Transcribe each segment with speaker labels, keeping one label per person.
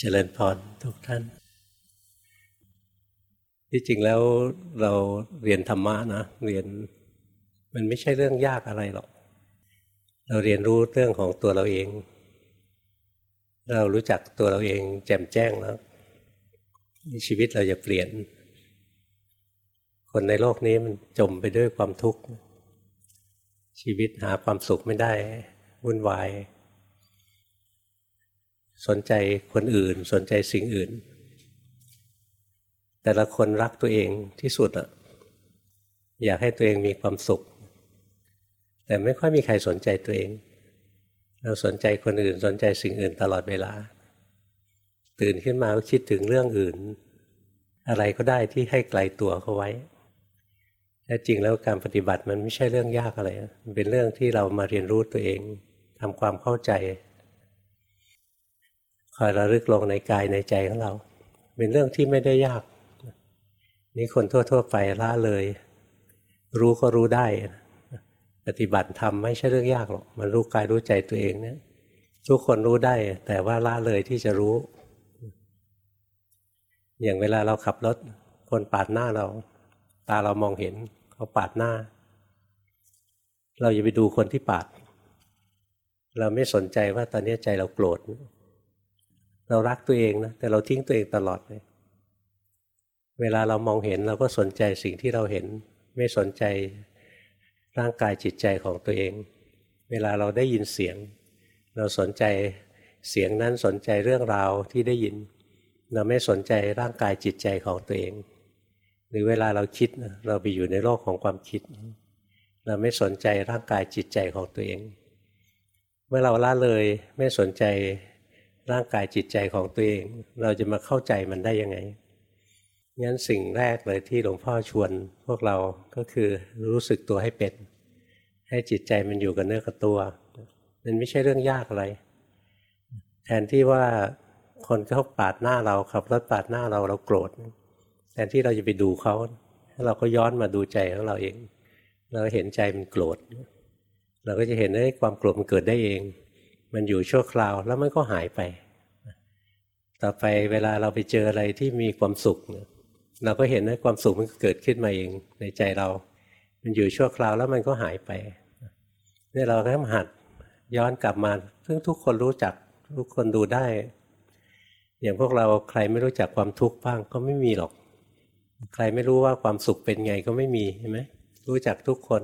Speaker 1: เจริญพรทุกท่าน ที่จริงแล้วเราเรียนธรรมะนะเรียนมันไม่ใช่เรื่องยากอะไรหรอก เราเรียนรู้เรื่องของตัวเราเอง เรารู้จักตัวเราเองแจ่มแจ้งแล้วชีวิตเราจะเปลี่ยน คนในโลกนี้มันจมไปด้วยความทุกข์ชีวิตหาความสุขไม่ได้วุ่นวาย สนใจคนอื่น สนใจสิ่งอื่น แต่ละคนรักตัวเองที่สุดอะอยากให้ตัวเองมีความสุข แต่ไม่ค่อยมีใครสนใจตัวเอง เราสนใจคนอื่นสนใจสิ่งอื่นตลอดเวลา ตื่นขึ้นมาก็คิดถึงเรื่องอื่น อะไรก็ได้ที่ให้ไกลตัวเขาไว้แต่จริงแล้วการปฏิบัติมันไม่ใช่เรื่องยากอะไร มันเป็นเรื่องที่เรามาเรียนรู้ตัวเองทำความเข้าใจ คอยระลึกลงในกายในใจของเรา เป็นเรื่องที่ไม่ได้ยาก นี่คนทั่ว ๆ ไปละเลย รู้ก็รู้ได้ ปฏิบัติทำไม่ใช่เรื่องยากหรอกมันรู้กายรู้ใจตัวเองเนี่ยทุกคนรู้ได้ แต่ว่าละเลยที่จะรู้ อย่างเวลาเราขับรถ คนปาดหน้าเรา ตาเรามองเห็นเขาปาดหน้า เราอย่าไปดูคนที่ปาด เราไม่สนใจว่าตอนนี้ใจเราโกรธ เรารักตัวเองนะแต่เราทิ้งตัวเองตลอดเลย เวลาเรามองเห็นเราก็สนใจสิ่งที่เราเห็น ไม่สนใจร่างกายจิตใจของตัวเอง เวลาเราได้ยินเสียง เราสนใจเสียงนั้นสนใจเรื่องราวที่ได้ยิน เราไม่สนใจร่างกายจิตใจของตัวเอง หรือเวลาเราคิดเราไปอยู่ในโลกของความคิด เราไม่สนใจร่างกายจิตใจของตัวเอง เมื่อเราละเลยไม่สนใจ ร่างกายจิตใจของตัวเอง เราจะมาเข้าใจมันได้ยังไงงั้นสิ่งแรกเลยที่หลวงพ่อชวนพวกเราก็คือรู้สึกตัวให้เป็น ให้จิตใจมันอยู่กับเนื้อกับตัว มันไม่ใช่เรื่องยากอะไร แทนที่ว่าคนเขาปาดหน้าเราขับรถปาดหน้าเราเราโกรธแทนที่เราจะไปดูเขาเราก็ย้อนมาดูใจของเราเอง เราเห็นใจมันโกรธ เราก็จะเห็นว่าความโกรธมันเกิดได้เอง มันอยู่ชั่วคราวแล้วมันก็หายไป ต่อไปเวลาเราไปเจออะไรที่มีความสุข เราก็เห็นว่าความสุขมันเกิดขึ้นมาเองในใจเรา มันอยู่ชั่วคราวแล้วมันก็หายไปนี่เราก็หัดย้อนกลับมา ซึ่งทุกคนรู้จักทุกคนดูได้ อย่างพวกเราใครไม่รู้จักความทุกข์บ้างก็ไม่มีหรอก ใครไม่รู้ว่าความสุขเป็นไงก็ไม่มีใช่ไหมรู้จักทุกคน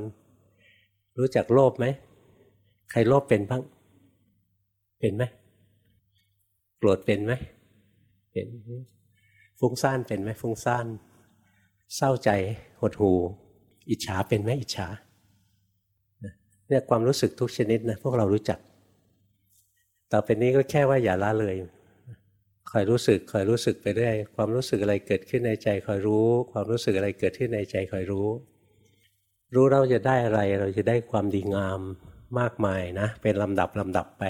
Speaker 1: รู้จักโลภไหม ใครโลภเป็นบ้าง เป็นไหมโกรธเป็นไหมเป็นฟุ้งซ่านเป็นไหมฟุ้งซ่าน เศร้าใจหดหูอิจฉาเป็นไหมอิจฉาเนี่ยความรู้สึกทุกชนิดนะพวกเรารู้จัก ต่อไปนี้ก็แค่ว่าอย่าละเลยคอยรู้สึกคอยรู้สึกไปเรื่อยความรู้สึกอะไรเกิดขึ้นในใจคอยรู้ ความรู้สึกอะไรเกิดขึ้นในใจคอยรู้ รู้เราจะได้อะไรเราจะได้ความดีงามมากมายนะ เป็นลำดับลำดับไป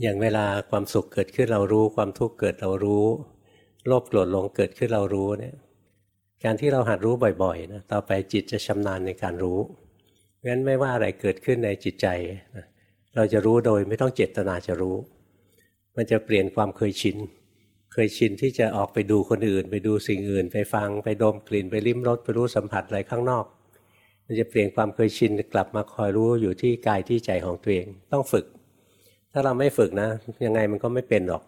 Speaker 1: อย่างเวลาความสุขเกิดขึ้นเรารู้ ความทุกข์เกิดเรารู้โลภโกรธหลงเกิดขึ้นเรารู้เนี่ยการที่เราหัดรู้บ่อยๆนะต่อไปจิตจะชำนาญในการรู้งั้นไม่ว่าอะไรเกิดขึ้นในจิตใจนะเราจะรู้โดยไม่ต้องเจตนาจะรู้ มันจะเปลี่ยนความเคยชิน เคยชินที่จะออกไปดูคนอื่น ไปดูสิ่งอื่น ไปฟังไปดมกลิ่นไปลิ้มรสไปรู้สัมผัสอะไรข้างนอก มันจะเปลี่ยนความเคยชินกลับมาคอยรู้อยู่ที่กายที่ใจของตัวเองต้องฝึก ถ้าเราไม่ฝึกนะ ยังไงมันก็ไม่เป็นหรอก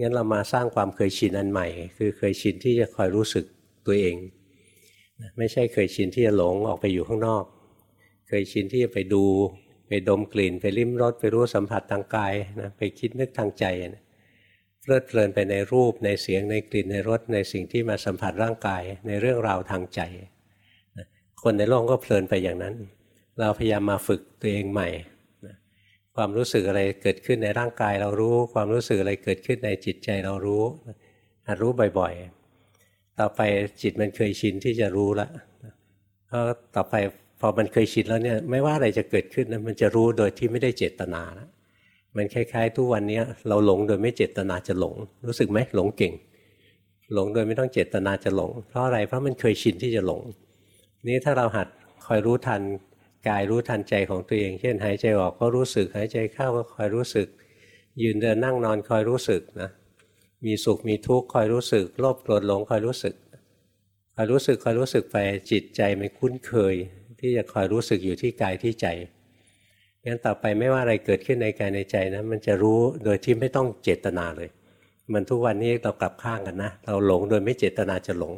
Speaker 1: งั้นเรามาสร้างความเคยชินอันใหม่ คือเคยชินที่จะคอยรู้สึกตัวเอง ไม่ใช่เคยชินที่จะหลงออกไปอยู่ข้างนอก เคยชินที่จะไปดู ไปดมกลิ่น ไปลิ้มรสไปรู้สัมผัสทางกายนะไปคิดนึกทางใจนะเพลิดเพลินไปในรูปในเสียงในกลิ่นในรสในสิ่งที่มาสัมผัสร่างกายในเรื่องราวทางใจ คนในโลกก็เพลินไปอย่างนั้น เราพยายามมาฝึกตัวเองใหม่ ความรู้สึกอะไรเกิดขึ้นในร่างกายเรารู้ ความรู้สึกอะไรเกิดขึ้นในจิตใจเรารู้หัดรู้บ่อยๆ ต่อไปจิตมันเคยชินที่จะรู้ละเพราะต่อไปพอมันเคยชินแล้วเนี่ยไม่ว่าอะไรจะเกิดขึ้นนะมันจะรู้โดยที่ไม่ได้เจตนาละมันคล้ายๆ ทุกวันนี้เราหลงโดยไม่เจตนาจะหลง รู้สึกไหมหลงเก่ง หลงโดยไม่ต้องเจตนาจะหลง เพราะอะไรเพราะมันเคยชินที่จะหลง นี้ถ้าเราหัดคอยรู้ทัน กายรู้ทันใจของตัวเอง เช่น หายใจออกก็รู้สึก หายใจเข้าก็คอยรู้สึก ยืนเดินนั่งนอนคอยรู้สึกนะมีสุขมีทุกข์คอยรู้สึกโลภโกรธหลงคอยรู้สึกคอยรู้สึกคอยรู้สึกไปจิตใจมันคุ้นเคย ที่จะคอยรู้สึกอยู่ที่กายที่ใจงั้นต่อไปไม่ว่าอะไรเกิดขึ้นในกายในใจนะมันจะรู้โดยที่ไม่ต้องเจตนาเลย มันทุกวันนี้เรากลับข้างกันนะเราหลงโดยไม่เจตนาจะหลง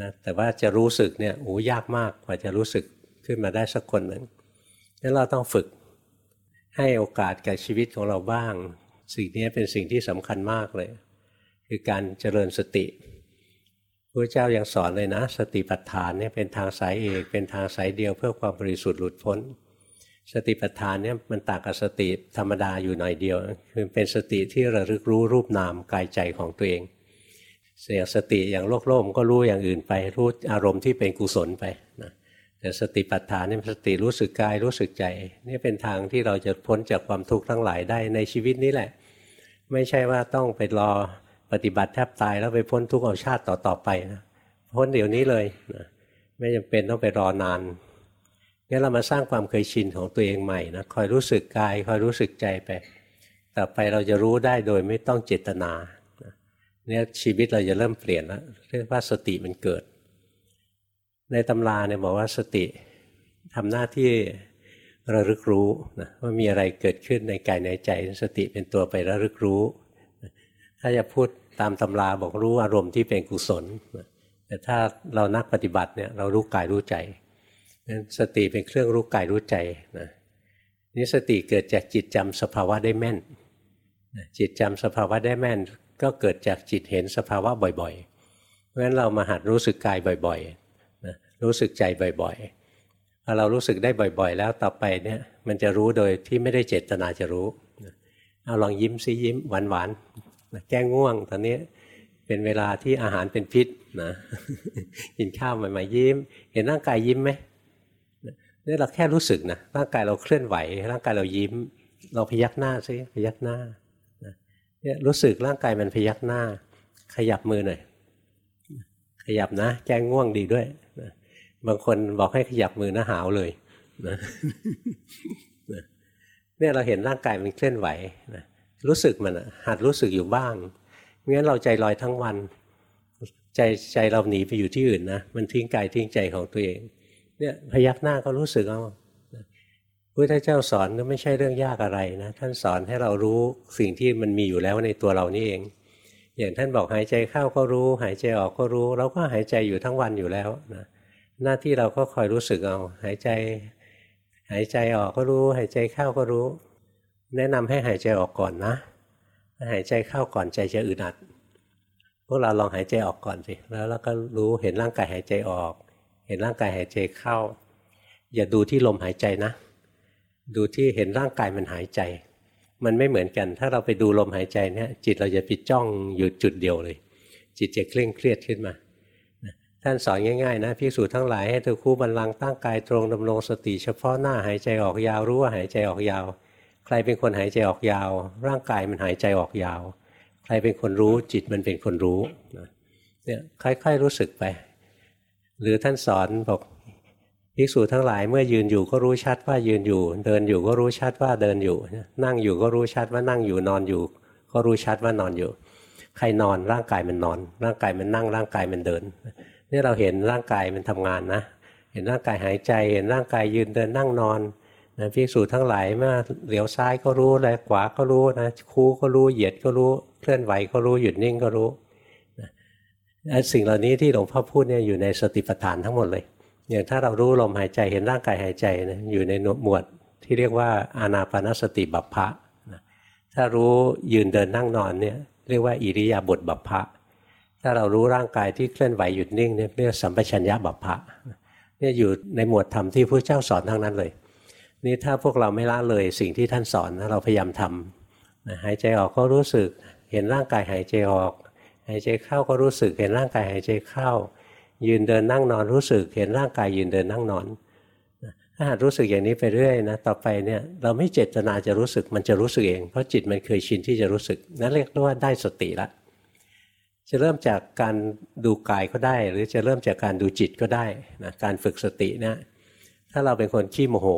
Speaker 1: นะแต่ว่าจะรู้สึกเนี่ยโอ้ยากมากกว่าจะรู้สึก ขึ้นมาได้สักคนหนึ่งงั้นเราต้องฝึกให้โอกาสกับชีวิตของเราบ้าง สิ่งนี้เป็นสิ่งที่สำคัญมากเลย คือการเจริญสติพระเจ้ายังสอนเลยนะ สติปัฏฐานเนี่ยเป็นทางสายเอกเป็นทางสายเดียวเพื่อความบริสุทธิ์หลุดพ้น สติปัฏฐานเนี่ยมันต่างกับสติธรรมดาอยู่หน่อยเดียว คือเป็นสติที่ระลึกรู้รูปนามกายใจของตัวเองเสียสติอย่างโลกโลกก็รู้อย่างอื่นไปรู้อารมณ์ที่เป็นกุศลไปนะ แต่สติปัฏฐานนี่สติรู้สึกกายรู้สึกใจนี่เป็นทางที่เราจะพ้นจากความทุกข์ทั้งหลายได้ในชีวิตนี้แหละ ไม่ใช่ว่าต้องไปรอปฏิบัติแทบตายแล้วไปพ้นทุกข์เอาชาติต่อๆไปนะพ้นเดี๋ยวนี้เลยนะไม่จำเป็นต้องไปรอนานงั้นเรามาสร้างความเคยชินของตัวเองใหม่นะคอยรู้สึกกายคอยรู้สึกใจไป ต่อไปเราจะรู้ได้โดยไม่ต้องเจตนาเนี่ยชีวิตเราจะเริ่มเปลี่ยนแล้วเรียกว่าสติมันเกิด ในตำราเนี่ยบอกว่าสติทำหน้าที่ระลึกรู้นะว่ามีอะไรเกิดขึ้นในกายในใจ สติเป็นตัวไประลึกรู้ ถ้าจะพูดตามตำราบอกรู้อารมณ์ที่เป็นกุศล แต่ถ้าเรานักปฏิบัติเนี่ยเรารู้กายรู้ใจนั้นสติเป็นเครื่องรู้กายรู้ใจนะนี่สติเกิดจากจิตจำสภาวะได้แม่น จิตจำสภาวะได้แม่น ก็เกิดจากจิตเห็นสภาวะบ่อยๆ เพราะฉะนั้นเรามาหัดรู้สึกกายบ่อยๆ รู้สึกใจบ่อยๆพอเรารู้สึกได้บ่อย ๆ แล้วต่อไปเนี่ยมันจะรู้โดยที่ไม่ได้เจตนาจะรู้เอาลองยิ้มซิยิ้มหวานๆแก้ง่วงตอนนี้เป็นเวลาที่อาหารเป็นพิษนะกินข้าวใหม่ๆยิ้ม เห็นร่างกายยิ้มไหมนี่เราแค่รู้สึกนะร่างกายเราเคลื่อนไหว ร่างกายเรายิ้ม เราพยักหน้าซิพยักหน้าเนี่ยรู้สึกร่างกายมันพยักหน้า ขยับมือหน่อยขยับนะแก้ง่วงดีด้วย บางคนบอกให้ขยับมือหนะหาวเลยนะเนี่ยเราเห็นร่างกายมันเคลื่อนไหวนะรู้สึกมันหัดรู้สึกอยู่บ้างไม่งั้นเราใจลอยทั้งวัน ใจใจเราหนีไปอยู่ที่อื่นนะมันทิ้งกายทิ้งใจของตัวเอง เนี่ยพยักหน้าก็รู้สึกเอาพุทธเจ้าสอนก็ไม่ใช่เรื่องยากอะไรนะท่านสอนให้เรารู้สิ่งที่มันมีอยู่แล้วในตัวเรานี่เอง อย่างท่านบอกหายใจเข้าก็รู้ หายใจออกก็รู้ เราก็หายใจอยู่ทั้งวันอยู่แล้วนะ หน้าที่เราก็คอยรู้สึกเอา หายใจ หายใจออกก็รู้ หายใจเข้าก็รู้ แนะนำให้หายใจออกก่อนนะหายใจเข้าก่อนใจจะอึดอัดพวกเราลองหายใจออกก่อนสิแล้วเราก็รู้เห็นร่างกายหายใจออก เห็นร่างกายหายใจเข้า อย่าดูที่ลมหายใจนะ ดูที่เห็นร่างกายมันหายใจ มันไม่เหมือนกัน ถ้าเราไปดูลมหายใจเนี่ยจิตเราจะไปจ้องอยู่จุดเดียวเลย จิตจะเคร่งเครียดขึ้นมา ท่านสอนง่ายๆนะพิสูจน์ทั้งหลายให้เธอคู่บันลังตั้งกายตรงดำรงสติเฉพาะหน้าหายใจออกยาวรู้ว่าหายใจออกยาว ใครเป็นคนหายใจออกยาว ร่างกายมันหายใจออกยาว ใครเป็นคนรู้จิตมันเป็นคนรู้เนี่ยค่อยๆรู้สึกไป หรือท่านสอนบอกภิกษุทั้งหลายเมื่อยืนอยู่ก็รู้ชัดว่ายืนอยู่ เดินอยู่ก็รู้ชัดว่าเดินอยู่ นั่งอยู่ก็รู้ชัดว่านั่งอยู่นอนอยู่ ก็รู้ชัดว่านอนอยู่ ใครนอนร่างกายมันนอน ร่างกายมันนั่งร่างกายมันเดิน นี่เราเห็นร่างกายมันทำงานนะ เห็นร่างกายหายใจ เห็นร่างกายยืนเดินนั่งนอนนะภิกษุทั้งหลายมื่อเหลียวซ้ายก็รู้แลขวาก็รู้นะคูก็รู้เหยียดก็รู้เคลื่อนไหวก็รู้หยุดนิ่งก็รู้สิ่งเหล่านี้ที่หลวงพ่อพูดเนี่ยอยู่ในสติปัฏฐานทั้งหมดเลย อย่างถ้าเรารู้ลมหายใจเห็นร่างกายหายใจนะอยู่ในหมวดที่เรียกว่าอานาปนสติบัพพะนะถ้ารู้ยืนเดินนั่งนอนเนี่ยเรียกว่าอิริยาบถบัพพะ ถ้าเรารู้ร่างกายที่เคลื่อนไหวหยุดนิ่งเนี่ยเรียกสัมปชัญญะบัพพะเนี่ยอยู่ในหมวดธรรมที่พระเจ้าสอนทั้งนั้นเลย นี่ถ้าพวกเราไม่ละเลยสิ่งที่ท่านสอนนะเราพยายามทำนะหายใจออกก็รู้สึกเห็นร่างกายหายใจออก หายใจเข้าก็รู้สึกเห็นร่างกายหายใจเข้า ยืนเดินนั่งนอนรู้สึกเห็นร่างกายยืนเดินนั่งนอนถ้าหารู้สึกอย่างนี้ไปเรื่อยนะต่อไปเนี่ยเราไม่เจตนาจะรู้สึกมันจะรู้สึกเอง เพราะจิตมันเคยชินที่จะรู้สึกนั่นเรียกว่าได้สติละ จะเริ่มจากการดูกายก็ได้ หรือจะเริ่มจากการดูจิตก็ได้นะการฝึกสตินะถ้าเราเป็นคนขี้โมโห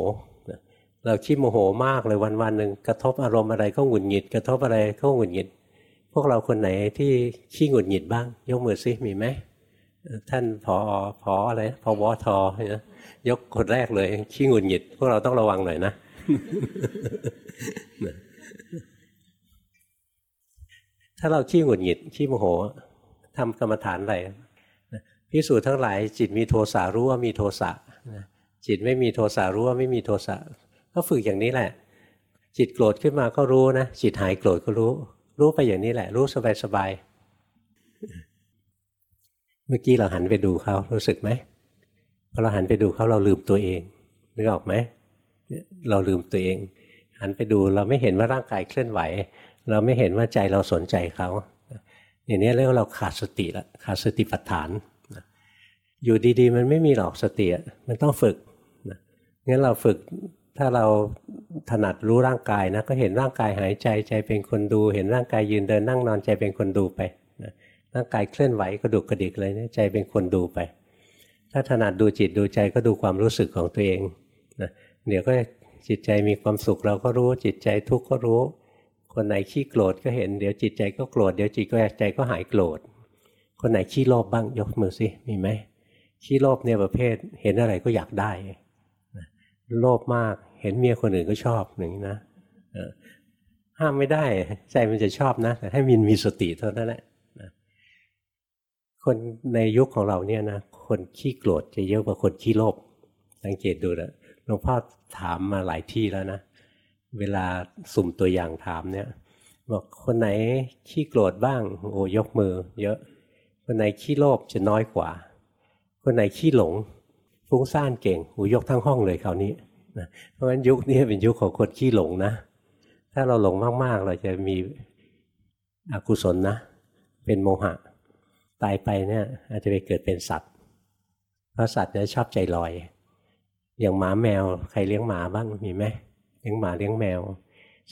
Speaker 1: เราขี้โมโหมากเลยวันวันหนึ่งกระทบอารมณ์อะไรก็หงุดหงิด กระทบอะไรก็หงุดหงิด พวกเราคนไหนที่ขี้หงุดหงิดบ้าง ยกมือซิมีไหมท่านพอพออะไรพอวอทอยกคนแรกเลยขี้หงุดหงิด พวกเราต้องระวังหน่อยนะ ถ้าเราขี้หงุดหงิดขี้โมโหทำกรรมฐานอะไรพิสูจน์ทั้งหลาย จิตมีโทสะรู้ว่ามีโทสะจิตไม่มีโทสะรู้ว่าไม่มีโทสะก็ฝึกอย่างนี้แหละ จิตโกรธขึ้นมาก็รู้นะ จิตหายโกรธก็รู้ รู้ไปอย่างนี้แหละ รู้สบายสบายเมื่อกี้เราหันไปดูเขารู้สึกไหมพอเราหันไปดูเขาเราลืมตัวเองนึกออกไหมเราลืมตัวเอง หันไปดูเราไม่เห็นว่าร่างกายเคลื่อนไหว เราไม่เห็นว่าใจเราสนใจเขาอย่างนี้เรียกว่าเราขาดสติละขาดสติปัฏฐาน อยู่ดีๆ มันไม่มีหรอกสติมันต้องฝึกงั้นเราฝึกถ้าเราถนัดรู้ร่างกายนะก็เห็นร่างกายหายใจใจเป็นคนดู เห็นร่างกายยืนเดินนั่งนอนใจเป็นคนดูไปนะร่างกายเคลื่อนไหวกระดุกกระดิกเลยนะใจเป็นคนดูไป ถ้าถนัดดูจิตดูใจก็ดูความรู้สึกของตัวเองนะเดี๋ยวก็จิตใจมีความสุขเราก็รู้จิตใจทุกข์ก็รู้ คนไหนขี้โกรธก็เห็นเดี๋ยวจิตใจก็โกรธเดี๋ยวจิตก็ใจก็หายโกรธ คนไหนขี้โลภบ้างยกมือสิมีไหมขี้โลภเนี่ยประเภทเห็นอะไรก็อยากได้โลภมากเห็นเมียคนอื่นก็ชอบอย่างนี้นะห้ามไม่ได้ใจมันจะชอบนะ แต่ให้มินมีสติเท่านั้นแหละคนในยุคของเราเนี่ยนะคนขี้โกรธจะเยอะกว่าคนขี้โลภสังเกตดูนะหลวงพ่อถามมาหลายที่แล้วนะ เวลาสุ่มตัวอย่างถามเนี่ย บอกคนไหนขี้โกรธบ้าง โอ้ยกมือ เยอะ คนไหนขี้โลภจะน้อยกว่า คนไหนขี้หลงฟุ้งซ่านเก่งหูยกทั้งห้องเลยคราวนี้นะเพราะฉะนั้นยุคนี้เป็นยุคของคนขี้หลงนะ ถ้าเราหลงมากๆ เราจะมีอกุศลนะ เป็นโมหะ ตายไปเนี่ยอาจจะไปเกิดเป็นสัตว์ เพราะสัตว์เนี่ยชอบใจลอย อย่างหมาแมวใครเลี้ยงหมาบ้างมีไหม เลี้ยงหมาเลี้ยงแมว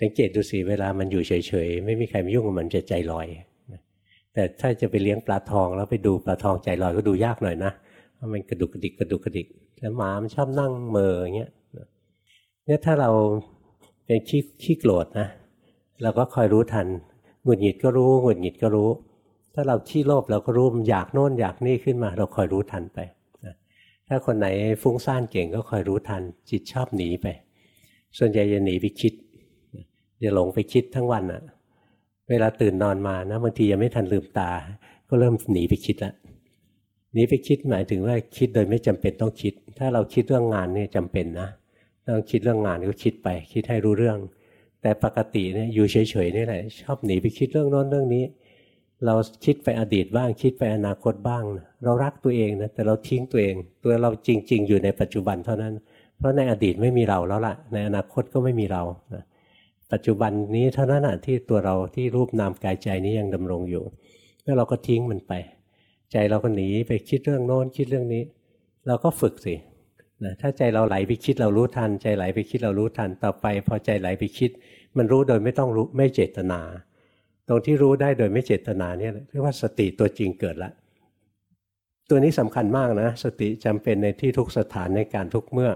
Speaker 1: สังเกตดูสิเวลามันอยู่เฉยๆไม่มีใครมายุ่งกับมันจะใจลอย แต่ถ้าจะไปเลี้ยงปลาทองแล้วไปดูปลาทองใจลอยก็ดูยากหน่อยนะเพราะมันกระดุกกระดิกกระดุกกระดิก แล้วหมามันชอบนั่งเมออย่างเงี้ยเนี่ยถ้าเราเป็นขี้ขี้โกรธนะเราก็คอยรู้ทันหงุดหงิดก็รู้หงุดหงิดก็รู้ ถ้าเราขี้โลภเราก็รู้มันอยากโน่นอยากนี่ขึ้นมา เราคอยรู้ทันไปถ้าคนไหนฟุ้งซ่านเก่งก็คอยรู้ทันจิตชอบหนีไป ส่วนใหญ่จะหนีไปคิดจะหลงไปคิดทั้งวันอะเวลาตื่นนอนมานะบางทียังไม่ทันลืมตา ก็เริ่มหนีไปคิดล้วหนีไปคิดหมายถึงว่าคิดโดยไม่จำเป็นต้องคิด ถ้าเราคิดเรื่องงานเนี่ยจำเป็นนะต้องคิดเรื่องงานก็คิดไป คิดให้รู้เรื่อง แต่ปกติเนี่ยอยู่เฉยๆนี่แหละชอบหนีไปคิดเรื่องโน้นเรื่องนี้ เราคิดไปอดีตบ้าง คิดไปอนาคตบ้าง เรารักตัวเองนะแต่เราทิ้งตัวเอง ตัวเราจริง ๆ อยู่ในปัจจุบันเท่านั้น เพราะในอดีตไม่มีเราแล้วล่ะ ในอนาคตก็ไม่มีเรานะปัจจุบันนี้เท่านั้นที่ตัวเราที่รูปนามกายใจนี้ยังดำรงอยู่ แล้วเราก็ทิ้งมันไป ใจเราก็หนีไปคิดเรื่องโน้นคิดเรื่องนี้ เราก็ฝึกสินะถ้าใจเราไหลไปคิดเรารู้ทัน ใจไหลไปคิดเรารู้ทันต่อไป พอใจไหลไปคิด มันรู้โดยไม่ต้องรู้ไม่เจตนา ตรงที่รู้ได้โดยไม่เจตนาเนี่ยเรียกว่าสติตัวจริงเกิดละตัวนี้สำคัญมากนะ สติจำเป็นในที่ทุกสถานในการทุกเมื่อ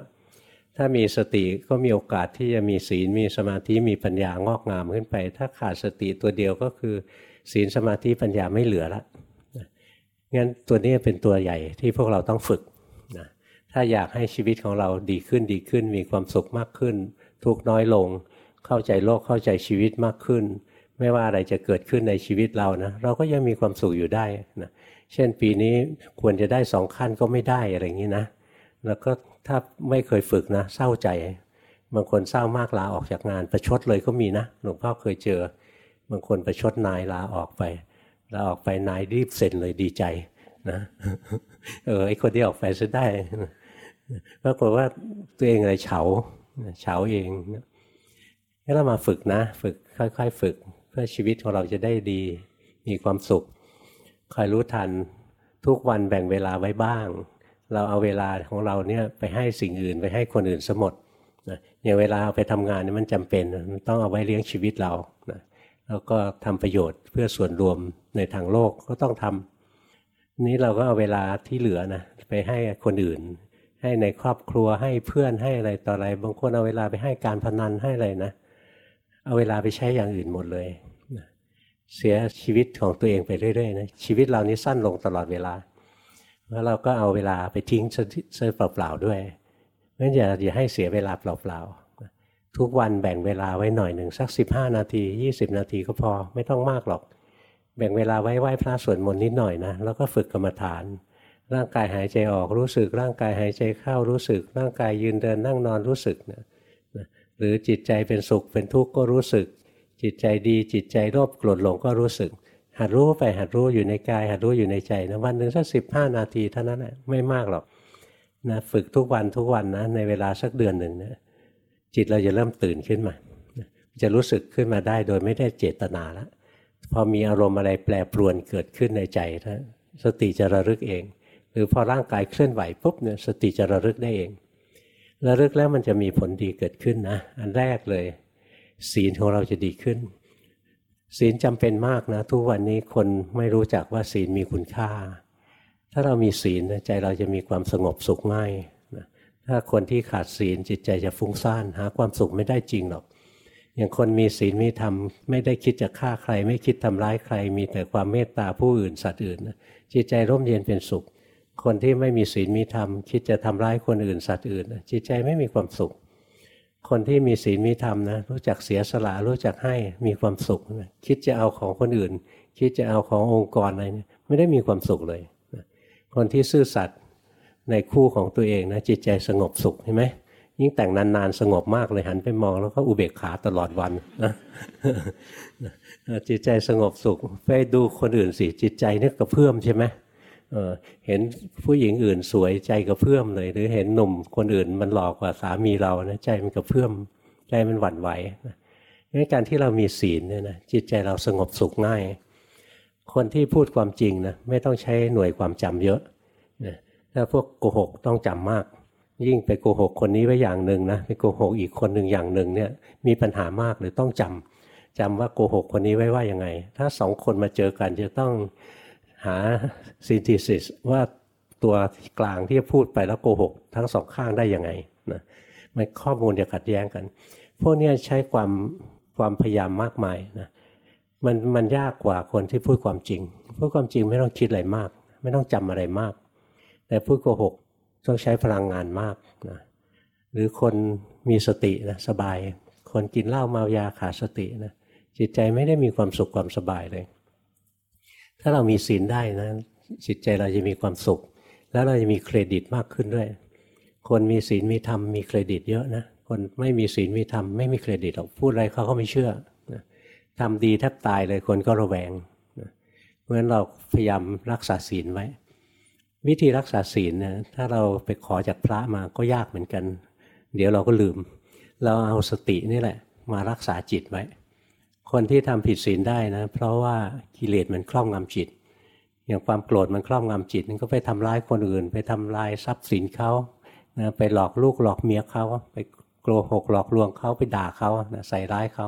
Speaker 1: ถ้ามีสติก็มีโอกาสที่จะมีศีลมีสมาธิมีปัญญางอกงามขึ้นไป ถ้าขาดสติตัวเดียวก็คือศีลสมาธิปัญญาไม่เหลือละงั้นตัวนี้เป็นตัวใหญ่ที่พวกเราต้องฝึกถ้าอยากให้ชีวิตของเราดีขึ้นดีขึ้น มีความสุขมากขึ้น ทุกน้อยลง เข้าใจโลกเข้าใจชีวิตมากขึ้น ไม่ว่าอะไรจะเกิดขึ้นในชีวิตเรานะเราก็ยังมีความสุขอยู่ได้นะเช่นปีนี้ควรจะได้สองขั้นก็ไม่ได้อะไรอย่างนี้นะ แล้วก็ ถ้าไม่เคยฝึกนะ เศร้าใจ บางคนเศร้ามากลาออกจากงานประชดเลยก็มีนะหลวงพ่อเคยเจอ บางคนประชดนายลาออกไปลาออกไปนายรีบเซ็นเลยดีใจนะเออไอคนที่ออกไปซะได้ปรากฏว่าตัวเองอะไรเฉาเฉาเองให้เรามาฝึกนะ ฝึกค่อย ๆ ฝึก เพื่อชีวิตของเราจะได้ดี มีความสุขคอยรู้ทันทุกวันแบ่งเวลาไว้บ้าง เราเอาเวลาของเราเนี่ยไปให้สิ่งอื่นไปให้คนอื่นสมดนะอย่างเวลาเอาไปทำงานนี่มันจำเป็นมันต้องเอาไว้เลี้ยงชีวิตเรานะแล้วก็ทำประโยชน์เพื่อส่วนรวมในทางโลกก็ต้องทำนี้เราก็เอาเวลาที่เหลือนะไปให้คนอื่น ให้ในครอบครัวให้เพื่อนให้อะไรต่ออะไร บางคนเอาเวลาไปให้การพนันให้อะไรนะ เอาเวลาไปใช้อย่างอื่นหมดเลยเสียชีวิตของตัวเองไปเรื่อยๆนะชีวิตเรานี้สั้นลงตลอดเวลา แล้วเราก็เอาเวลาไปทิ้งเสื้อเปล่าๆด้วยงั้นอย่าอย่าให้เสียเวลาเปล่าๆทุกวันแบ่งเวลาไว้หน่อยหนึ่งสัก 15 นาที 20 นาทีก็พอไม่ต้องมากหรอก แบ่งเวลาไว้ไหว้พระสวดมนต์นิดหน่อยนะแล้วก็ฝึกกรรมฐาน ร่างกายหายใจออกรู้สึก ร่างกายหายใจเข้ารู้สึก ร่างกายยืนเดินนั่งนอนรู้สึกนะหรือจิตใจเป็นสุขเป็นทุกข์ก็รู้สึก จิตใจดีจิตใจโลภโกรธหลงก็รู้สึก หัดรู้ไปหัดรู้อยู่ในกาย หัดรู้อยู่ในใจนะวันหนึ่งสักสิบห้านาทีเท่านั้นแหละไม่มากหรอกนะฝึกทุกวันทุกวันนะในเวลาสักเดือนหนึ่งนะจิตเราจะเริ่มตื่นขึ้นมา จะรู้สึกขึ้นมาได้โดยไม่ได้เจตนาแล้วพอมีอารมณ์อะไรแปรปรวนเกิดขึ้นในใจนะสติจะระลึกเอง หรือพอร่างกายเคลื่อนไหวปุ๊บเนี่ยสติจะระลึกได้เองระลึกแล้วมันจะมีผลดีเกิดขึ้นนะ อันแรกเลย ศีลของเราจะดีขึ้น ศีลจำเป็นมากนะ ทุกวันนี้คนไม่รู้จักว่าศีลมีคุณค่า ถ้าเรามีศีลใจเราจะมีความสงบสุขง่ายนะถ้าคนที่ขาดศีลจิตใจจะฟุ้งซ่านหาความสุขไม่ได้จริงหรอก อย่างคนมีศีลมีธรรมไม่ได้คิดจะฆ่าใคร ไม่คิดทำร้ายใคร มีแต่ความเมตตาผู้อื่นสัตว์อื่นจิตใจร่มเย็นเป็นสุข คนที่ไม่มีศีลมีธรรมคิดจะทำร้ายคนอื่นสัตว์อื่นจิตใจไม่มีความสุข คนที่มีศีลมีธรรมนะรู้จักเสียสละรู้จักให้มีความสุข คิดจะเอาของคนอื่น คิดจะเอาขององค์กรอะไรเนี่ยไม่ได้มีความสุขเลย คนที่ซื่อสัตย์ในคู่ของตัวเองนะจิตใจสงบสุขเห็นไหมยิ่งแต่งนานๆสงบมากเลยหันไปมองแล้วก็อุเบกขาตลอดวันนะจิตใจสงบสุขไปดูคนอื่นสิจิตใจนึกกระเพื่อมใช่ไหม เห็นผู้หญิงอื่นสวยใจกระเพื่อมเลย หรือเห็นหนุ่มคนอื่นมันหลอกกว่าสามีเรานะใจมันกระเพื่อมใจมันหวั่นไหวนะงั้นการที่เรามีศีลเนี่ยนะจิตใจเราสงบสุขง่าย คนที่พูดความจริงนะไม่ต้องใช้หน่วยความจำเยอะนะถ้าพวกโกหกต้องจำมาก ยิ่งไปโกหกคนนี้ไว้อย่างหนึ่งนะไปโกหกอีกคนหนึ่งอย่างหนึ่งเนี่ยมีปัญหามากเลยต้องจำจำว่าโกหกคนนี้ไว้ว่ายังไง ถ้าสองคนมาเจอกันจะต้อง หาซินทิซิสว่าตัวกลางที่พูดไปแล้วโกหก ทั้งสองข้างได้ยังไงนะมันข้อมูลจะขัดแย้งกัน พวกนี้ใช้ความความพยายามมากมายนะมันมันยากกว่าคนที่พูดความจริง พูดความจริงไม่ต้องคิดอะไรมาก ไม่ต้องจำอะไรมาก แต่พูดโกหกต้องใช้พลังงานมากนะหรือคนมีสตินะสบาย คนกินเหล้าเมายาขาดสตินะจิตใจไม่ได้มีความสุขความสบายเลย ถ้าเรามีศีลได้นะจิตใจเราจะมีความสุข แล้วเราจะมีเครดิตมากขึ้นด้วย คนมีศีลมีธรรมมีเครดิตเยอะนะคนไม่มีศีลมีธรรมไม่มีเครดิตหรอกพูดอะไรเขาก็ไม่เชื่อทำดีแทบตายเลยคนก็ระแวงเพราะฉะนั้นเราพยายามรักษาศีลไว้ วิธีรักษาศีลนะถ้าเราไปขอจากพระมาก็ยากเหมือนกัน เดี๋ยวเราก็ลืม เราเอาสตินี่แหละ มารักษาจิตไว้ คนที่ทำผิดศีลได้นะ เพราะว่ากิเลสมันครอบงำจิต อย่างความโกรธมันครอบงำจิตมันก็ไปทำร้ายคนอื่น ไปทำลายทรัพย์สินเขานะไปหลอกลูกหลอกเมียเขาไปโกรหกหลอกลวงเขาไปด่าเขานะใส่ร้ายเขา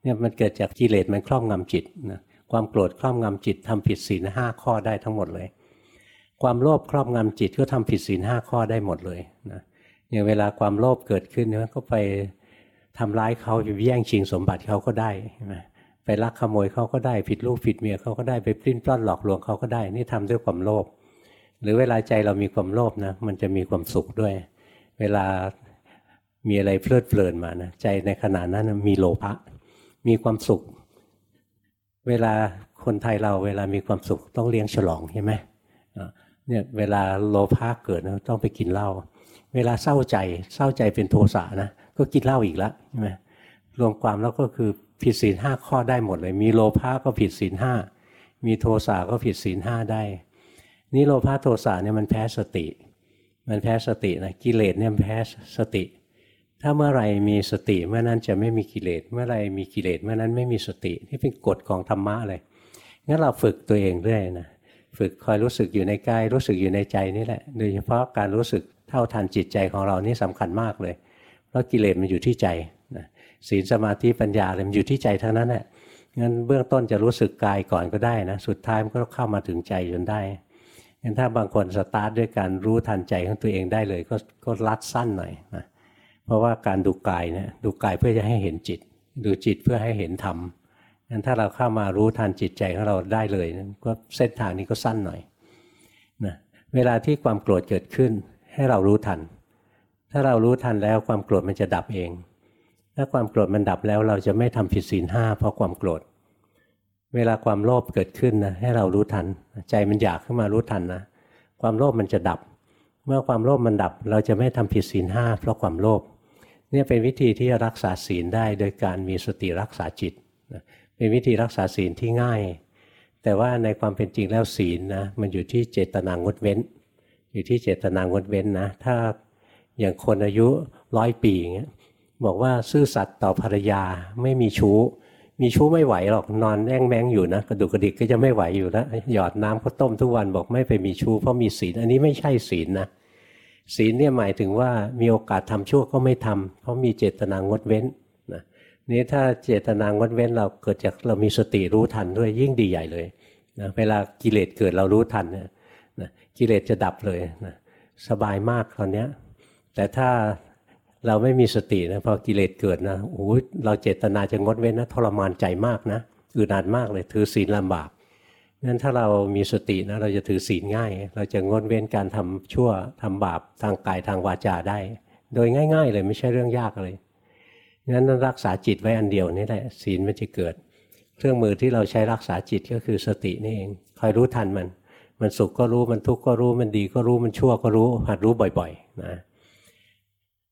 Speaker 1: เนี่ยมันเกิดจากกิเลสมันครอบงำจิตนะความโกรธครอบงำจิตทำผิดศีลห้าข้อได้ทั้งหมดเลย ความโลภครอบงำจิตก็ทำผิดศีลห้าข้อได้หมดเลยนะอย่างเวลาความโลภเกิดขึ้นเนี่ยก็ไป ทำร้ายเขาอยู่แย่งชิงสมบัติเขาก็ได้ใช่ไหมไปลักขโมยเขาก็ได้ผิดลูกผิดเมียเขาก็ได้ไปปลิ้นปล้อนหลอกลวงเขาก็ได้ นี่ทำด้วยความโลภหรือเวลาใจเรามีความโลภนะมันจะมีความสุขด้วย เวลามีอะไรเพลิดเพลินมานะใจในขณะนั้นมีโลภะมีความสุข เวลาคนไทยเราเวลามีความสุขต้องเลี้ยงฉลองใช่ไหมเนี่ยเวลาโลภะเกิดนะต้องไปกินเหล้าเวลาเศร้าใจเศร้าใจเป็นโทสะนะ ก็กินเหล้าอีกแล้วใช่ไหมรวมความแล้วก็คือผิดศีลห้าข้อได้หมดเลย มีโลภะก็ผิดศีลห้ามีโทสะก็ผิดศีลห้าได้นี่โลภะโทสะเนี่ยมันแพ้สติ มันแพ้สตินะกิเลสเนี่ยแพ้สติ ถ้าเมื่อไรมีสติเมื่อนั้นจะไม่มีกิเลสเมื่อไรมีกิเลสเมื่อนั้นไม่มีสตินี่เป็นกฎของธรรมะเลยงั้นเราฝึกตัวเองเรื่อยนะฝึกคอยรู้สึกอยู่ในกายรู้สึกอยู่ในใจนี่แหละ โดยเฉพาะการรู้สึกเท่าทันจิตใจของเรานี่สำคัญมากเลย เพราะกิเลสมันอยู่ที่ใจนะศีลสมาธิปัญญาอะไรมันอยู่ที่ใจทั้งนั้นแหละงั้นเบื้องต้นจะรู้สึกกายก่อนก็ได้นะสุดท้ายมันก็เข้ามาถึงใจจนได้งั้นถ้าบางคนสตาร์ทด้วยการรู้ทันใจของตัวเองได้เลย ก็ก็รัดสั้นหน่อยนะเพราะว่าการดูกายเนี่ยดูกายเพื่อจะให้เห็นจิต ดูจิตเพื่อให้เห็นธรรมงั้นถ้าเราเข้ามารู้ทันจิตใจของเราได้เลยก็เส้นทางนี้ก็สั้นหน่อยนะเวลาที่ความโกรธเกิดขึ้นให้เรารู้ทัน ถ้าเรารู้ทันแล้วความโกรธมันจะดับเอง ถ้าความโกรธมันดับแล้วเราจะไม่ทำผิดศีลห้าเพราะความโกรธ เวลาความโลภเกิดขึ้นนะให้เรารู้ทัน ใจมันอยากขึ้นมารู้ทันนะ ความโลภมันจะดับ เมื่อความโลภมันดับ เราจะไม่ทำผิดศีลห้าเพราะความโลภ เนี่ยเป็นวิธีที่จะรักษาศีลได้โดยการมีสติรักษาจิต เป็นวิธีรักษาศีลที่ง่าย แต่ว่าในความเป็นจริงแล้วศีลนะมันอยู่ที่เจตนางดเว้น อยู่ที่เจตนางดเว้นนะ ถ้า อย่างคนอายุร้อยปีอย่างเงี้ยบอกว่าซื่อสัตย์ต่อภรรยาไม่มีชู้ มีชู้ไม่ไหวหรอกนอนแอ่งแมงอยู่นะกระดุกกระดิกก็จะไม่ไหวอยู่แล้วหยอดน้ำข้าวต้มทุกวันบอกไม่ไปมีชู้เพราะมีศีลอันนี้ไม่ใช่ศีลนะศีลเนี่ยหมายถึงว่ามีโอกาสทำชั่วก็ไม่ทำเพราะมีเจตนางดเว้นนะนี้ถ้าเจตนางดเว้นเราเกิดจากเรามีสติรู้ทันด้วยยิ่งดีใหญ่เลยนะเวลากิเลสเกิดเรารู้ทันเนี่ยนะกิเลสจะดับเลยนะสบายมากตอนเนี้ย แต่ถ้าเราไม่มีสตินะพอกิเลสเกิดนะโอ้เราเจตนาจะงดเว้นนะทรมานใจมากนะอึดอัดมากเลยถือศีลลำบากงั้นถ้าเรามีสตินะเราจะถือศีลง่าย เราจะงดเว้นการทำชั่วทำบาปทางกายทางวาจาได้ โดยง่าย ๆ เลยไม่ใช่เรื่องยากเลยงั้นรักษาจิตไว้อันเดียวนี่แหละศีลมันจะเกิด เครื่องมือที่เราใช้รักษาจิตก็คือสตินี่เองคอยรู้ทันมัน มันสุขก็รู้มันทุกข์ก็รู้มันดีก็รู้มันชั่วก็รู้หัดรู้บ่อยๆนะ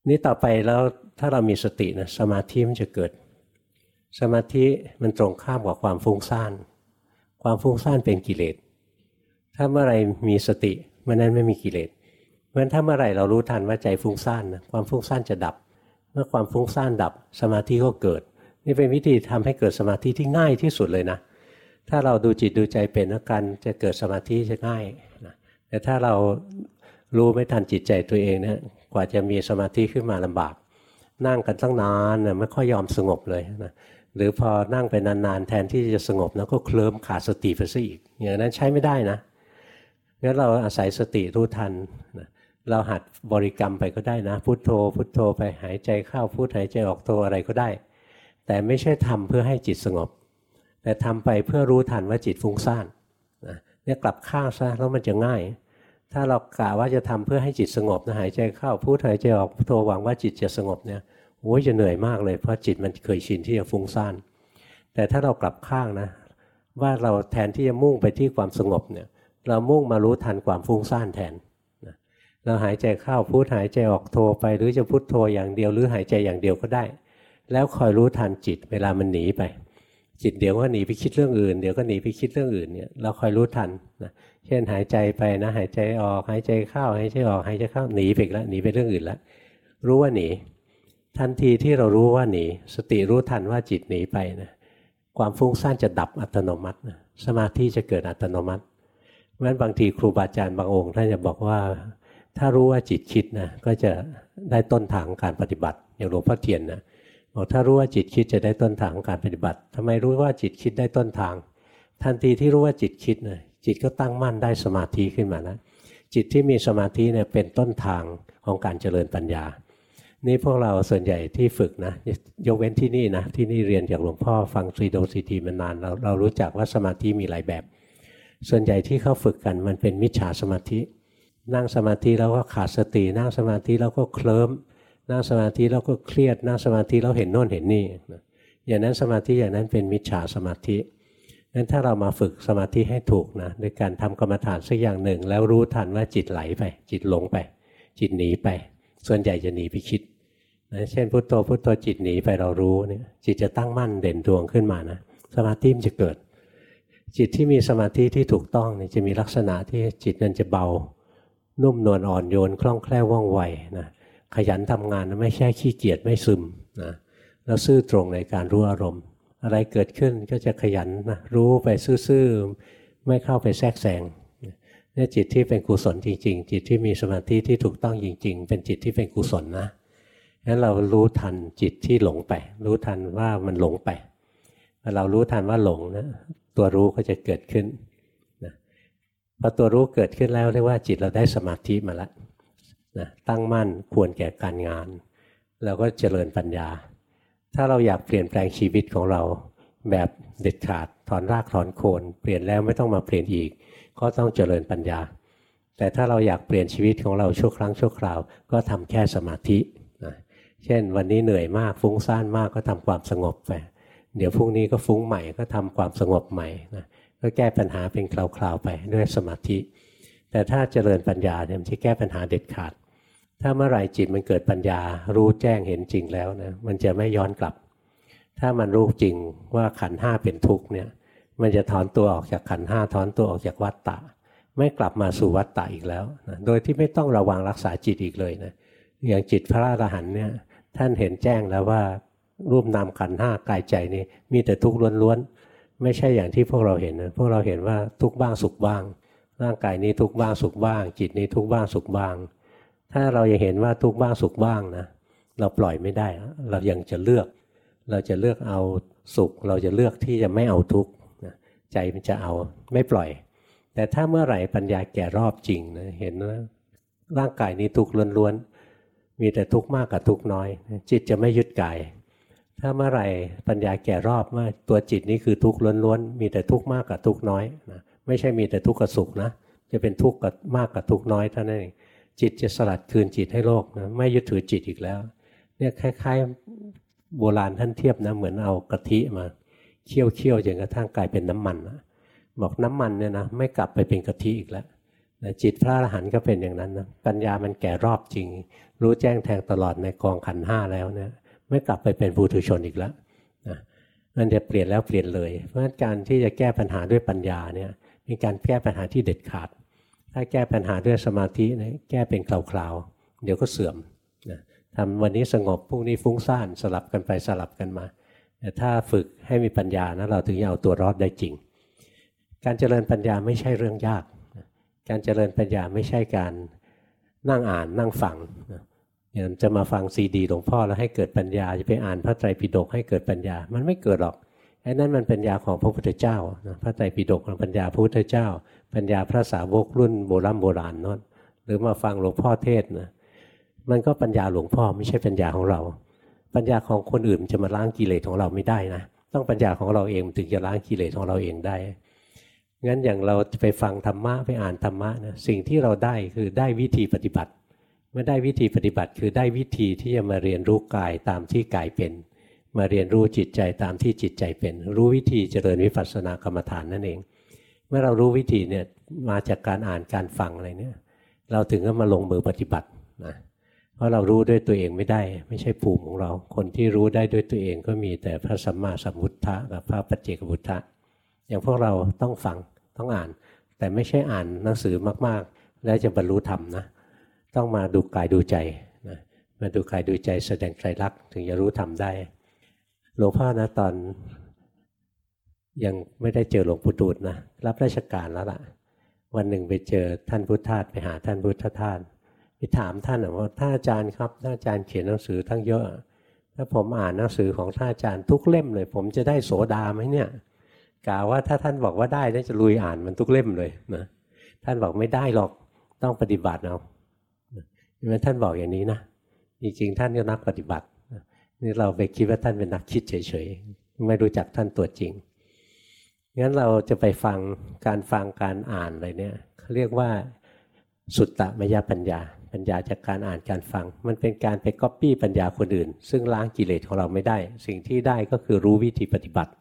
Speaker 1: นี่ต่อไปแล้วถ้าเรามีสตินะสมาธิมันจะเกิด สมาธิมันตรงข้ามกับความฟุ้งซ่าน ความฟุ้งซ่านเป็นกิเลส ถ้าเมื่อไรมีสติเมื่อนั้นไม่มีกิเลส เพราะฉะนั้นถ้าเมื่อไรเรารู้ทันว่าใจฟุ้งซ่านนะความฟุ้งซ่านจะดับ เมื่อความฟุ้งซ่านดับ สมาธิก็เกิด นี่เป็นวิธีทำให้เกิดสมาธิที่ง่ายที่สุดเลยนะ ถ้าเราดูจิตดูใจเป็นอาการจะเกิดสมาธิจะง่ายนะแต่ถ้าเรารู้ไม่ทันจิตใจตัวเองเนะี่ย กว่าจะมีสมาธิขึ้นมาลำบาก นั่งกันตั้งนานนะไม่ค่อยยอมสงบเลยนะหรือพอนั่งไปนานๆแทนที่จะสงบนะก็เคลิ้มขาดสติไปซะอีก อย่างนั้นใช้ไม่ได้นะงั้นเราอาศัยสติรู้ทันนะเราหัดบริกรรมไปก็ได้นะพุโทโธ พุโทโธไปหายใจเข้าพุทหายใจออกโทอะไรก็ได้ แต่ไม่ใช่ทำเพื่อให้จิตสงบ แต่ทำไปเพื่อรู้ทันว่าจิตฟุ้งซ่านนะเนี่ยกลับข้างซะแล้วมันจะง่าย ถ้าเรากะว่าจะทำเพื่อให้จิตสงบนะหายใจเข้าพุทหายใจออกพุทโธหวังว่าจิตจะสงบเนี่ยโอ้ยจะเหนื่อยมากเลยเพราะจิตมันเคยชินที่จะฟุ้งซ่านแต่ถ้าเรากลับข้างนะ ว่าเราแทนที่จะมุ่งไปที่ความสงบเนี่ย เรามุ่งมารู้ทันความฟุ้งซ่านแทนเราหายใจเข้าพุทหายใจออกโทไป หรือจะพุทโทอย่างเดียวหรือหายใจอย่างเดียวก็ได้ แล้วคอยรู้ทันจิตเวลามันหนีไปจิตเดี๋ยวก็หนีไปคิดเรื่องอื่น เดี๋ยวก็หนีไปคิดเรื่องอื่นเนี่ยเราคอยรู้ทันนะ เช่นหายใจไปนะ หายใจออกหายใจเข้าหายใจออกหายใจเข้าหนีไปแล้วหนีไปเรื่องอื่นแล้วรู้ว่าหนีทันทีที่เรารู้ว่าหนีสติรู้ทันว่าจิตหนีไปนะความฟุ้งซ่านจะดับอัตโนมัตินะสมาธิจะเกิดอัตโนมัติเพราะฉะนั้นบางทีครูบาอาจารย์บางองค์ท่านจะบอกว่า ถ้ารู้ว่าจิตคิดนะก็จะได้ต้นทางการปฏิบัติ อย่างหลวงพ่อเทียนนะบอกถ้ารู้ว่าจิตคิดจะได้ต้นทางการปฏิบัติทำไมรู้ว่าจิตคิดได้ต้นทาง ทันทีที่รู้ว่าจิตคิดนะ จิตก็ตั้งมั่นได้สมาธิขึ้นมาแล้วจิตที่มีสมาธิเนี่ยเป็นต้นทางของการเจริญปัญญา นี่พวกเราส่วนใหญ่ที่ฝึกนะยกเว้นที่นี่นะที่นี่เรียนจากหลวงพ่อฟังซีโดซีทีมานานเราเรารู้จักว่าสมาธิมีหลายแบบ ส่วนใหญ่ที่เขาฝึกกันมันเป็นมิจฉาสมาธิ นั่งสมาธิแล้วก็ขาดสติ นั่งสมาธิแล้วก็เคลิ้มนั่งสมาธิแล้วก็เครียดนั่งสมาธิแล้วเห็นโน่นเห็นนี่อย่างนั้นสมาธิอย่างนั้นเป็นมิจฉาสมาธิ งั้นถ้าเรามาฝึกสมาธิให้ถูกนะโดยการทำกรรมฐานสักอย่างหนึ่ง แล้วรู้ทันว่าจิตไหลไป จิตหลงไป จิตหนีไป ส่วนใหญ่จะหนีไปคิดนะเช่นพุโทโธพุโทโธจิตหนีไปเรารู้เนี่ยจิตจะตั้งมั่นเด่นดวงขึ้นมานะสมาธิมันจะเกิด จิตที่มีสมาธิที่ถูกต้องเนี่ยจะมีลักษณะที่จิตนั้นจะเบา นุ่มนวลอ่อนโยนคล่องแคล่วว่องไวนะขยันทำงานไม่ใช่ขี้เกียจไม่ซึมนะแล้วซื่อตรงในการรู้อารมณ์ อะไรเกิดขึ้นก็จะขยันนะรู้ไปซื่อๆไม่เข้าไปแทรกแซงนี่จิตที่เป็นกุศลจริง ๆ จิตที่มีสมาธิที่ถูกต้องจริง ๆ เป็นจิตที่เป็นกุศลนะงั้นเรารู้ทันจิตที่หลงไป รู้ทันว่ามันหลงไปเรารู้ทันว่าหลงนะตัวรู้ก็จะเกิดขึ้นนะพอตัวรู้เกิดขึ้นแล้วเรียกว่าจิตเราได้สมาธิมาแล้วนะตั้งมั่นควรแก่การงาน เราก็เจริญปัญญา ถ้าเราอยากเปลี่ยนแปลงชีวิตของเราแบบเด็ดขาดถอนรากถอนโคนเปลี่ยนแล้วไม่ต้องมาเปลี่ยนอีก ก็ต้องเจริญปัญญา แต่ถ้าเราอยากเปลี่ยนชีวิตของเราชั่วครั้งชั่วคราว ก็ทำแค่สมาธินะเช่น วันนี้เหนื่อยมากฟุ้งซ่านมากก็ทำความสงบไปเดี๋ยวพรุ่งนี้ก็ฟุ้งใหม่ก็ทำความสงบใหม่นะก็แก้ปัญหาเป็นคราวๆไปด้วยสมาธิ แต่ถ้าเจริญปัญญาเนี่ยมันจะแก้ปัญหาเด็ดขาด ถ้าเมื่อไหร่จิตมันเกิดปัญญา รู้แจ้งเห็นจริงแล้วนะมันจะไม่ย้อนกลับ ถ้ามันรู้จริงว่าขันห้าเป็นทุกข์เนี่ย มันจะถอนตัวออกจากขันห้าถอนตัวออกจากวัฏฏะไม่กลับมาสู่วัฏฏะอีกแล้วนะโดยที่ไม่ต้องระวังรักษาจิตอีกเลยนะอย่างจิตพระอรหันต์เนี่ยท่านเห็นแจ้งแล้วว่ารูปนามขันห้ากายใจนี้มีแต่ทุกข์ล้วนๆไม่ใช่อย่างที่พวกเราเห็นนะพวกเราเห็นว่าทุกข์บ้างสุขบ้าง ร่างกายนี้ทุกข์บ้างสุขบ้าง จิตนี้ทุกข์บ้างสุขบ้าง ถ้าเรายังเห็นว่าทุกข์บ้างสุขบ้างนะเราปล่อยไม่ได้ เรายังจะเลือก เราจะเลือกเอาสุข เราจะเลือกที่จะไม่เอาทุกข์ใจมันจะเอาไม่ปล่อย แต่ถ้าเมื่อไหร่ปัญญาแก่รอบจริงนะเห็นว่าร่างกายนี้ทุกข์ล้วนๆมีแต่ทุกข์มากกับทุกข์น้อย จิตจะไม่ยึดกาย ถ้าเมื่อไหร่ปัญญาแก่รอบว่าตัวจิตนี้คือทุกข์ล้วนๆมีแต่ทุกข์มากกับทุกข์น้อยนะไม่ใช่มีแต่ทุกข์กับสุขนะจะเป็นทุกข์กับมากกับทุกข์น้อยเท่านั้นเอง จิตจะสลัดคืนจิตให้โลกนะไม่ยึดถือจิตอีกแล้ว เนี่ยคล้ายๆโบราณท่านเทียบนะเหมือนเอากะทิมาเคี่ยวเคี่ยวจนกระทั่งกลายเป็นน้ำมันนะบอกน้ำมันเนี่ยนะไม่กลับไปเป็นกะทิอีกแล้วจิตพระอรหันต์ก็เป็นอย่างนั้นนะปัญญามันแก่รอบจริง รู้แจ้งแทงตลอดในกองขันห้าแล้วเนี่ยไม่กลับไปเป็นปุถุชนอีกแล้วนะมันจะเปลี่ยนแล้วเปลี่ยนเลย เพราะฉะนั้นการที่จะแก้ปัญหาด้วยปัญญาเนี่ยเป็นการแก้ปัญหาที่เด็ดขาด ถ้าแก้ปัญหาด้วยสมาธินี่ยแก้เป็นคราวๆ เดี๋ยวก็เสื่อมนะทำวันนี้สงบพรุ่งนี้ฟุ้งซ่านสลับกันไปสลับกันมา แต่ถ้าฝึกให้มีปัญญานะเราถึงจะเอาตัวรอดได้จริง การเจริญปัญญาไม่ใช่เรื่องยาก การเจริญปัญญาไม่ใช่การนั่งอ่านนั่งฟังอย่างจะมาฟังซีดีหลวงพ่อแล้วให้เกิดปัญญาจะไปอ่านพระไตรปิฎกให้เกิดปัญญา มันไม่เกิดหรอก อ้นั่นมันปัญญาของพระพุทธเจ้าพระไตรปิฎกปัญญาพระพุทธเจ้า ปัญญาพระสาวกรุ่นโบราณโบราณนั่นหรือมาฟังหลวงพ่อเทศนะมันก็ปัญญาหลวงพ่อไม่ใช่ปัญญาของเรา ปัญญาของคนอื่นจะมาล้างกิเลสของเราไม่ได้นะต้องปัญญาของเราเองถึงจะล้างกิเลสของเราเองได้งั้นอย่างเราไปฟังธรรมะไปอ่านธรรมะนะสิ่งที่เราได้คือได้วิธีปฏิบัติมื่อได้วิธีปฏิบัติคือได้วิธีที่จะมาเรียนรู้กายตามที่กายเป็น มาเรียนรู้จิตใจตามที่จิตใจเป็น รู้วิธีเจริญวิปัสสนากรรมฐานนั่นเอง เมื่อเรารู้วิธีเนี่ยมาจากการอ่านการฟังอะไรเนี่ย เราถึงก็มาลงมือปฏิบัตินะเพราะเรารู้ด้วยตัวเองไม่ได้ ไม่ใช่ภูมิของเรา คนที่รู้ได้ด้วยตัวเองก็มีแต่พระสัมมาสัมพุทธะกับพระปัจเจกพุทธะอย่างพวกเราต้องฟังต้องอ่าน แต่ไม่ใช่อ่านหนังสือมากๆ แล้วจะบรรลุธรรมนะต้องมาดูกายดูใจนะมาดูกายดูใจแสดงไตรลักษณ์ถึงจะรู้ทำได้ หลวงพ่อนะตอน ยังไม่ได้เจอหลวงปู่ดูลนะรับราชการแล้วล่ะ วันหนึ่งไปเจอท่านพุทธทาสไปหาท่านพุทธทาสไปถามท่านว่าท่านอาจารย์ครับท่านอาจารย์เขียนหนังสือทั้งเยอะถ้าผมอ่านหนังสือของท่านอาจารย์ทุกเล่มเลย ผมจะได้โสดาไหมเนี่ยกล่าวว่าถ้าท่านบอกว่าได้น่าจะลุยอ่านมันทุกเล่มเลยนะท่านบอกไม่ได้หรอกต้องปฏิบัติเอาเห็นไหมท่านบอกอย่างนี้นะจริงๆท่านก็นักปฏิบัติ นี่เราไปคิดว่าท่านเป็นนักคิดเฉยๆ ไม่รู้จักท่านตัวจริง งั้นเราจะไปฟังการฟังการอ่านอะไรเนี่ยเขาเรียกว่าสุตตมยปัญญา ปัญญาจากการอ่านการฟัง มันเป็นการไปก๊อปปี้ปัญญาคนอื่น ซึ่งล้างกิเลสของเราไม่ได้ สิ่งที่ได้ก็คือรู้วิธีปฏิบัติ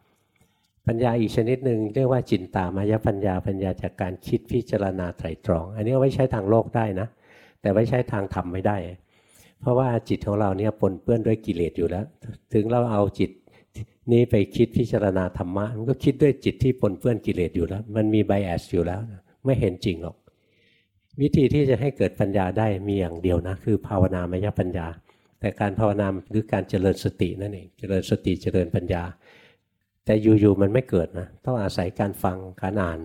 Speaker 1: ปัญญาอีกชนิดหนึ่งเรียกว่าจินตามายปัญญา ปัญญาจากการคิดพิจารณาไตรตรอง อันนี้เอาไว้ใช้ทางโลกได้นะ แต่ไว้ใช้ทางธรรมไม่ได้ เพราะว่าจิตของเราเนี่ยปนเปื้อนด้วยกิเลสอยู่แล้ว ถึงเราเอาจิตนี้ไปคิดพิจารณาธรรมะมันก็คิดด้วยจิตที่ปนเปื้อนกิเลสอยู่แล้ว มันมีไบแอสอยู่แล้วไม่เห็นจริงหรอก วิธีที่จะให้เกิดปัญญาได้มีอย่างเดียวนะ คือภาวนามยปัญญา แต่การภาวนาหรือการเจริญสตินั่นเองเจริญสติเจริญปัญญา แต่อยู่ๆมันไม่เกิดนะต้องอาศัยการฟังการอ่าน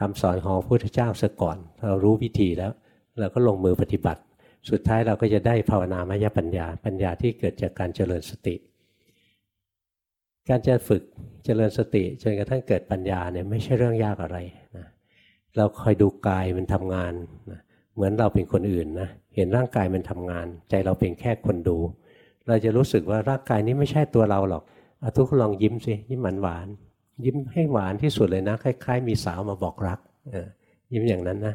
Speaker 1: คำสอนของพระพุทธเจ้าซะก่อน เรารู้วิธีแล้ว เราก็ลงมือปฏิบัติ สุดท้ายเราก็จะได้ภาวนามยปัญญา ปัญญาที่เกิดจากการเจริญสติ การจะฝึกเจริญสติจนกระทั่งเกิดปัญญาเนี่ยไม่ใช่เรื่องยากอะไรนะเราคอยดูกายมันทำงานนะเหมือนเราเป็นคนอื่นนะเห็นร่างกายมันทำงาน ใจเราเป็นแค่คนดู เราจะรู้สึกว่าร่างกายนี้ไม่ใช่ตัวเราหรอกอาทุกคนลองยิ้มสิยิ้มหวานหวานยิ้มให้หวานที่สุดเลยนะ คล้าย ๆ มีสาวมาบอกรักยิ้มอย่างนั้นนะ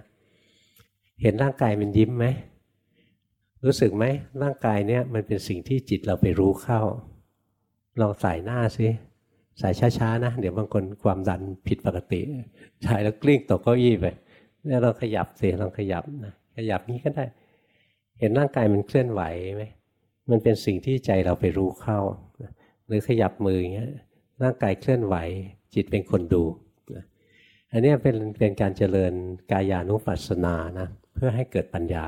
Speaker 1: เห็นร่างกายมันยิ้มไหม รู้สึกไหมร่างกายเนี่ยมันเป็นสิ่งที่จิตเราไปรู้เข้า ลองสายหน้าสิสายช้าๆนะ เดี๋ยวบางคนความดันผิดปกติถ่ายแล้วกลิ้งตกเก้าอี้ไปเนี่ยเราขยับสิลองขยับนะขยับนี้ก็ได้ เห็นร่างกายมันเคลื่อนไหวไหมมันเป็นสิ่งที่ใจเราไปรู้เข้า หรือขยับมืออย่างเงี้ยร่างกายเคลื่อนไหว จิตเป็นคนดูอันนี้เป็นเป็นการเจริญกายานุปัสสนานะเพื่อให้เกิดปัญญา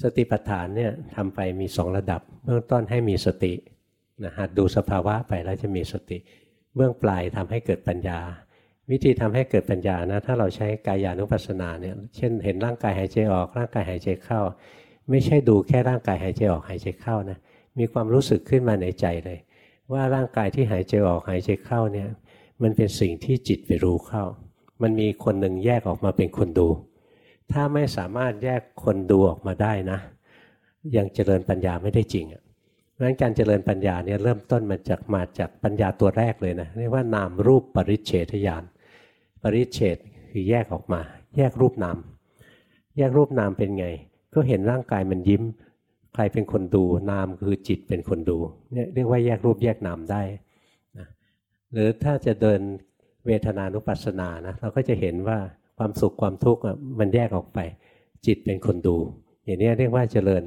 Speaker 1: สติปัฏฐานเนี่ยทำไปมีสองระดับ เบื้องต้นให้มีสตินะหัดดูสภาวะไปแล้วจะมีสติ เบื้องปลายทำให้เกิดปัญญา วิธีทำให้เกิดปัญญานะถ้าเราใช้กายานุปัสสนาเนี่ยเช่นเห็นร่างกายหายใจออกร่างกายหายใจเข้า ไม่ใช่ดูแค่ร่างกายหายใจออกหายใจเข้านะมีความรู้สึกขึ้นมาในใจเลย ว่าร่างกายที่หายใจออกหายใจเข้าเนี่ยมันเป็นสิ่งที่จิตไปรู้เข้า มันมีคนหนึ่งแยกออกมาเป็นคนดู ถ้าไม่สามารถแยกคนดูออกมาได้นะ ยังเจริญปัญญาไม่ได้จริงอะเพราะฉะนั้นการเจริญปัญญาเนี่ยเริ่มต้นมาจากมาจากปัญญาตัวแรกเลยนะเรียกว่านามรูปปริเฉทญาณปริเฉทคือแยกออกมา แยกรูปนามแยกรูปนามเป็นไง ก็เห็นร่างกายมันยิ้ม ใครเป็นคนดูนามคือจิตเป็นคนดูเนี่ยเรียกว่าแยกรูปแยกนามได้นะหรือถ้าจะเดินเวทนานุปัสสนานะเราก็จะเห็นว่า ความสุขความทุกข์มันแยกออกไป จิตเป็นคนดู อย่างนี้เรียกว่าเจริญ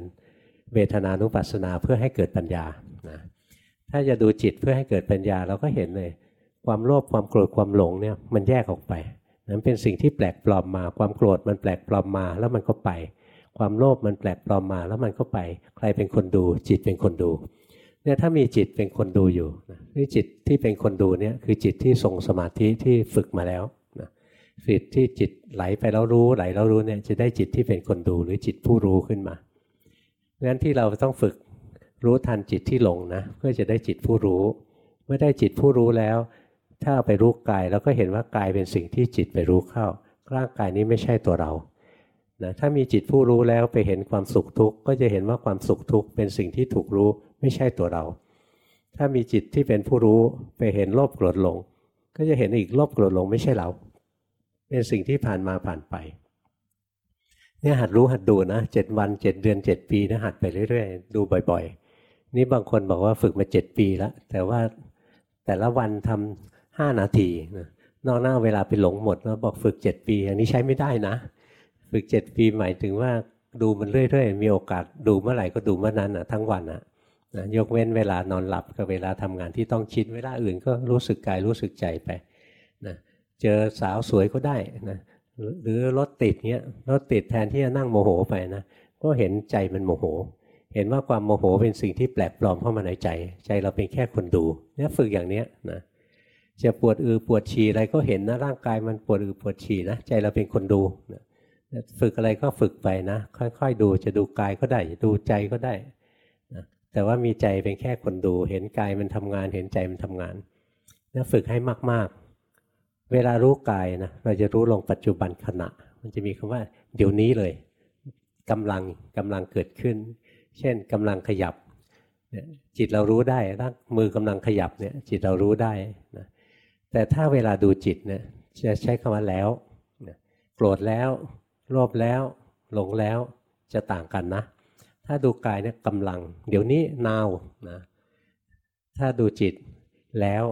Speaker 1: เวทนานุปัสสนาเพื่อให้เกิดปัญญานะถ้าจะดูจิตเพื่อให้เกิดปัญญาเราก็เห็นเลย ความโลภความโกรธความหลงเนี่ยมันแยกออกไปนั้นเป็นสิ่งที่แปลกปลอมมา ความโกรธมันแปลกปลอมมาแล้วมันก็ไป ความโลภมันแปลกปลอมมาแล้วมันก็ไป ใครเป็นคนดู จิตเป็นคนดูเนี่ยถ้ามีจิตเป็นคนดูอยู่นี่จิตที่เป็นคนดูเนี่ยคือจิตที่ทรงสมาธิที่ฝึกมาแล้ว จิตที่จิตไหลไปแล้วรู้ไหลแล้วรู้เนี่ยจะได้จิตที่เป็นคนดูหรือจิตผู้รู้ขึ้นมางั้นที่เราต้องฝึกรู้ทันจิตที่หลงนะเพื่อจะได้จิตผู้รู้ เมื่อได้จิตผู้รู้แล้ว ถ้าไปรู้กายเราก็เห็นว่ากายเป็นสิ่งที่จิตไปรู้เข้าร่างกายนี้ไม่ใช่ตัวเรานะถ้ามีจิตผู้รู้แล้วไปเห็นความสุขทุกข์ก็จะเห็นว่าความสุขทุกข์เป็นสิ่งที่ถูกรู้ไม่ใช่ตัวเรา ถ้ามีจิตที่เป็นผู้รู้ไปเห็นโลภโกรธหลง ก็จะเห็นอีกโลภโกรธหลงไม่ใช่เรา เป็นสิ่งที่ผ่านมาผ่านไป เนี่ยหัดรู้หัดดูนะเจ็ดวันเจ็ดเดือนเจ็ดปีนะหัดไปเรื่อยๆ ดูบ่อย ๆ นี่บางคนบอกว่าฝึกมาเจ็ดปีแล้ว แต่ว่าแต่ละวันทำห้านาทีนะนอกหน้าเวลาไปหลงหมดแล้วบอกฝึกเจ็ดปี อันนี้ใช้ไม่ได้นะ ฝึกเจ็ดปีหมายถึงว่าดูมันเรื่อยๆ มีโอกาสดูเมื่อไหร่ก็ดูเมื่อนั้นนะทั้งวันนะนะยกเว้นเวลานอนหลับกับเวลาทำงานที่ต้องคิดเวลาอื่นก็รู้สึกกายรู้สึกใจไปนะ เจอสาวสวยก็ได้นะหรือรถติดเนี้ยรถติดแทนที่จะนั่งโมโหไปนะก็เห็นใจมันโมโห เห็นว่าความโมโหเป็นสิ่งที่แปลกปลอมเข้ามาในใจ ใจเราเป็นแค่คนดูเนี่ยฝึกอย่างเนี้ยนะจะปวดอือปวดฉี่อะไรก็เห็นนะร่างกายมันปวดอือปวดฉี่นะใจเราเป็นคนดูนะฝึกอะไรก็ฝึกไปนะ ค่อยๆดูจะดูกายก็ได้ดูใจก็ได้นะแต่ว่ามีใจเป็นแค่คนดู เห็นกายมันทำงาน เห็นใจมันทำงานนะฝึกให้มากๆ เวลารู้กายนะเราจะรู้ลงปัจจุบันขณะ มันจะมีคำว่า เดี๋ยวนี้เลยกำลังกำลังเกิดขึ้น เช่นกำลังขยับจิตเรารู้ได้ร่างมือกำลังขยับเนี่ยจิตเรารู้ได้นะแต่ถ้าเวลาดูจิตเนี่ยจะใช้คำว่าแล้วโกรธแล้วโลภแล้วหลงแล้วจะต่างกันนะ ถ้าดูกายเนี่ยกำลัง เดี๋ยวนี้นาวนะถ้าดูจิตแล้ว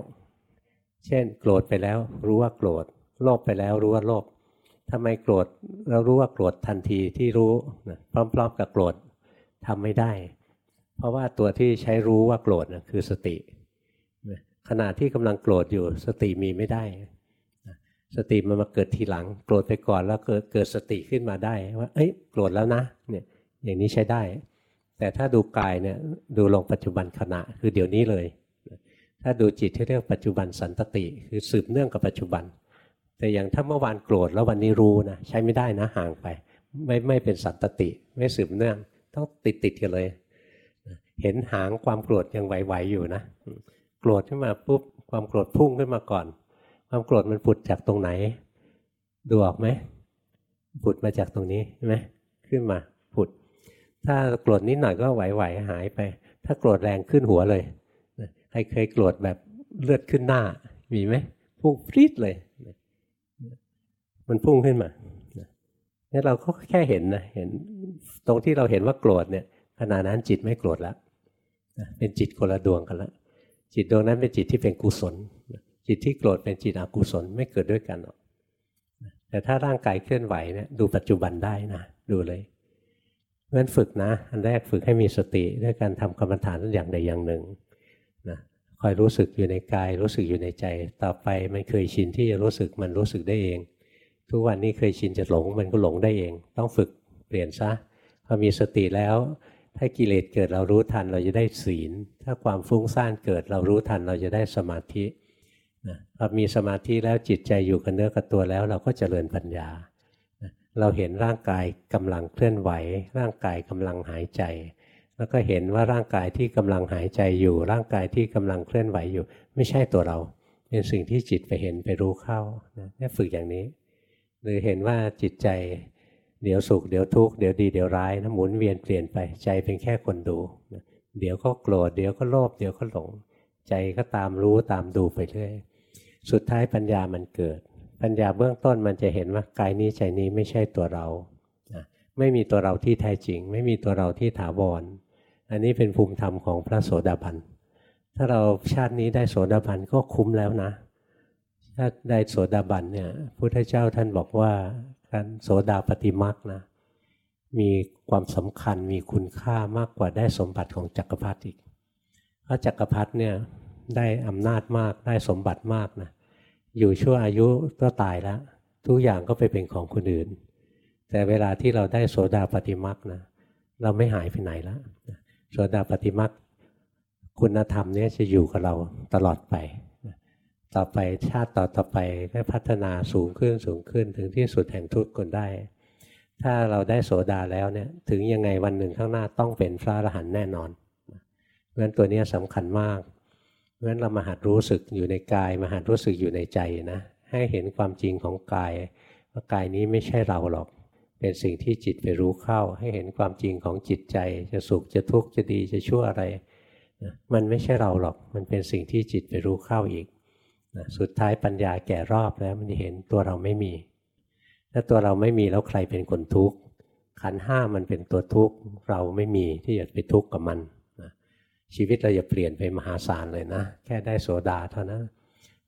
Speaker 1: เช่น โกรธไปแล้วรู้ว่าโกรธโลภไปแล้วรู้ว่าโลภทำไมโกรธเรารู้ว่าโกรธทันทีที่รู้นะพร้อม ๆ กับโกรธทำไม่ได้ เพราะว่าตัวที่ใช้รู้ว่าโกรธนะคือสติขณะที่กำลังโกรธอยู่สติมีไม่ได้ สติมันมาเกิดทีหลัง โกรธไปก่อนแล้วเกิดเกิดสติขึ้นมาได้ ว่า เอ้ยโกรธแล้วนะเนี่ยอย่างนี้ใช้ได้ แต่ถ้าดูกายเนี่ยดูลงปัจจุบันขณะคือเดี๋ยวนี้เลย ถ้าดูจิตที่เรียกปัจจุบันสันตติ คือสืบเนื่องกับปัจจุบัน แต่อย่างถ้าเมื่อวานโกรธแล้ววันนี้รู้นะใช้ไม่ได้นะห่างไป ไม่ไม่เป็นสันตติ ไม่สืบเนื่อง ต้องติดติดกันเลย เห็นหางความโกรธยังไหวๆอยู่นะโกรธขึ้นมาปุ๊บความโกรธพุ่งขึ้นมาก่อน ความโกรธมันผุดจากตรงไหน ดูออกไหมผุดมาจากตรงนี้ใช่ไหมขึ้นมาผุด ถ้าโกรธนิดหน่อยก็ไหวๆหายไป ถ้าโกรธแรงขึ้นหัวเลย ใครเคยโกรธแบบเลือดขึ้นหน้า มีไหมพุ่งฟรีดเลย มันพุ่งขึ้นมานี่เราก็แค่เห็นนะเห็นตรงที่เราเห็นว่าโกรธเนี่ยขณะนั้นจิตไม่โกรธแล้วเป็นจิตคนละดวงกันแล้วจิตดวงนั้นเป็นจิตที่เป็นกุศล จิตที่โกรธเป็นจิตอกุศลไม่เกิดด้วยกันหรอกแต่ถ้าร่างกายเคลื่อนไหวเนี่ยดูปัจจุบันได้นะดูเลยเพราะฉะนั้นฝึกนะ อันแรกฝึกให้มีสติด้วยการทำกรรมฐานอย่างใดอย่างหนึ่ง คอยรู้สึกอยู่ในกาย รู้สึกอยู่ในใจ ต่อไปมันเคยชินที่จะรู้สึกมันรู้สึกได้เอง ทุกวันนี้เคยชินจะหลงมันก็หลงได้เอง ต้องฝึกเปลี่ยนซะพอมีสติแล้ว ถ้ากิเลสเกิดเรารู้ทันเราจะได้ศีล ถ้าความฟุ้งซ่านเกิดเรารู้ทันเราจะได้สมาธินะพอมีสมาธิแล้วจิตใจอยู่กับเนื้อกับตัวแล้ว เราก็เจริญปัญญา เราเห็นร่างกายกำลังเคลื่อนไหว ร่างกายกำลังหายใจ แล้วก็เห็นว่าร่างกายที่กำลังหายใจอยู่ ร่างกายที่กำลังเคลื่อนไหวอยู่ ไม่ใช่ตัวเรา เป็นสิ่งที่จิตไปเห็นไปรู้เข้านะฝึกอย่างนี้ หรือเห็นว่าจิตใจเดี๋ยวสุขเดี๋ยวทุกข์เดี๋ยวดีเดี๋ยวร้ายนะหมุนเวียนเปลี่ยนไปใจเป็นแค่คนดูเดี๋ยวก็โกรธเดี๋ยวก็โลภเดี๋ยวก็หลง ใจก็ตามรู้ตามดูไปเรื่อยสุดท้ายปัญญามันเกิด ปัญญาเบื้องต้นมันจะเห็นว่ากายนี้ใจนี้ไม่ใช่ตัวเราไม่มีตัวเราที่แท้จริง ไม่มีตัวเราที่ถาวร อันนี้เป็นภูมิธรรมของพระโสดาบัน ถ้าเราชาตินี้ได้โสดาบันก็คุ้มแล้วนะ ถ้าได้โสดาบันเนี่ยพุทธเจ้าท่านบอกว่าการโสดาปฏิมักนะ มีความสำคัญมีคุณค่ามากกว่าได้สมบัติของจักรพรรดิอีกเพราะจักรพรรดิเนี่ยได้อำนาจมากได้สมบัติมากนะ อยู่ชั่วอายุก็ตายแล้ว ทุกอย่างก็ไปเป็นของคนอื่น แต่เวลาที่เราได้โสดาปฏิมักนะ เราไม่หายไปไหนแล้ว โสดาปฏิมักคุณธรรมเนี้จะอยู่กับเราตลอดไป ต่อไปชาติต่อต่อไปก็พัฒนาสูงขึ้นสูงขึ้นถึงที่สุดแห่งทุกข์คนได้ ถ้าเราได้โสดาแล้วเนี่ยถึงยังไงวันหนึ่งข้างหน้าต้องเป็นพระอรหันต์แน่นอนเพราะฉะนั้นตัวนี้สำคัญมากเพราะฉะนั้นเรามาหัดรู้สึกอยู่ในกายมาหัดรู้สึกอยู่ในใจนะให้เห็นความจริงของกายว่ากายนี้ไม่ใช่เราหรอก เป็นสิ่งที่จิตไปรู้เข้า ให้เห็นความจริงของจิตใจ จะสุขจะทุกข์จะดีจะชั่วอะไรมันไม่ใช่เราหรอกมันเป็นสิ่งที่จิตไปรู้เข้าอีกนะสุดท้ายปัญญาแก่รอบแล้วมันจะเห็นตัวเราไม่มี ถ้าตัวเราไม่มีแล้วใครเป็นคนทุกข์ขันห้ามันเป็นตัวทุกข์เราไม่มีที่จะไปทุกข์กับมันนะชีวิตเราจะเปลี่ยนไปมหาศาลเลยนะ แค่ได้โสดาเท่านั้น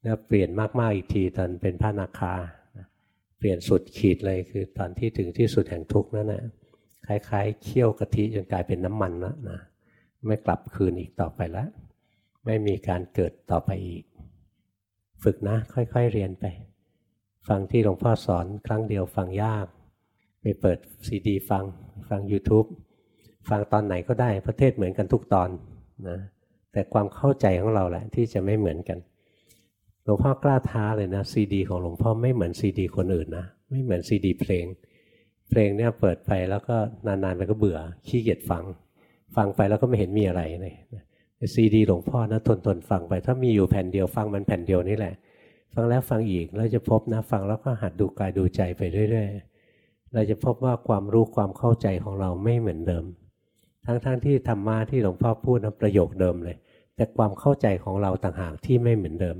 Speaker 1: แล้วเปลี่ยนมากๆอีกทีตอนเป็นพระนาคา เปลี่ยนสุดขีดเลยคือตอนที่ถึงที่สุดแห่งทุกข์นั่นแหละคล้ายๆเคี่ยวกะทิจนกลายเป็นน้ำมันแล้วนะไม่กลับคืนอีกต่อไปแล้วไม่มีการเกิดต่อไปอีก ฝึกนะ ค่อยๆเรียนไป ฟังที่หลวงพ่อสอนครั้งเดียวฟังยาก ไปเปิดซีดีฟังฟัง YouTube ฟังตอนไหนก็ได้ประเทศเหมือนกันทุกตอนนะแต่ความเข้าใจของเราแหละที่จะไม่เหมือนกัน หลวงพ่อกล้าท้าเลยนะซีดีของหลวงพ่อไม่เหมือนซีดีคนอื่นนะไม่เหมือนซีดีเพลง เพลงเนี่ยเปิดไปแล้วก็นานๆไปก็เบื่อขี้เกียจฟัง ฟังไปแล้วก็ไม่เห็นมีอะไรเลยซีดีหลวงพ่อนะทนทนฟังไป ถ้ามีอยู่แผ่นเดียวฟังมันแผ่นเดียวนี่แหละ ฟังแล้วฟังอีกเราจะพบนะฟังแล้วก็หัดดูกายดูใจไปเรื่อยๆเราจะพบว่าความรู้ความเข้าใจของเราไม่เหมือนเดิม ทั้งๆทที่ธรรมะที่หลวงพ่อพูดนะประโยคเดิมเลย แต่ความเข้าใจของเราต่างหากที่ไม่เหมือนเดิม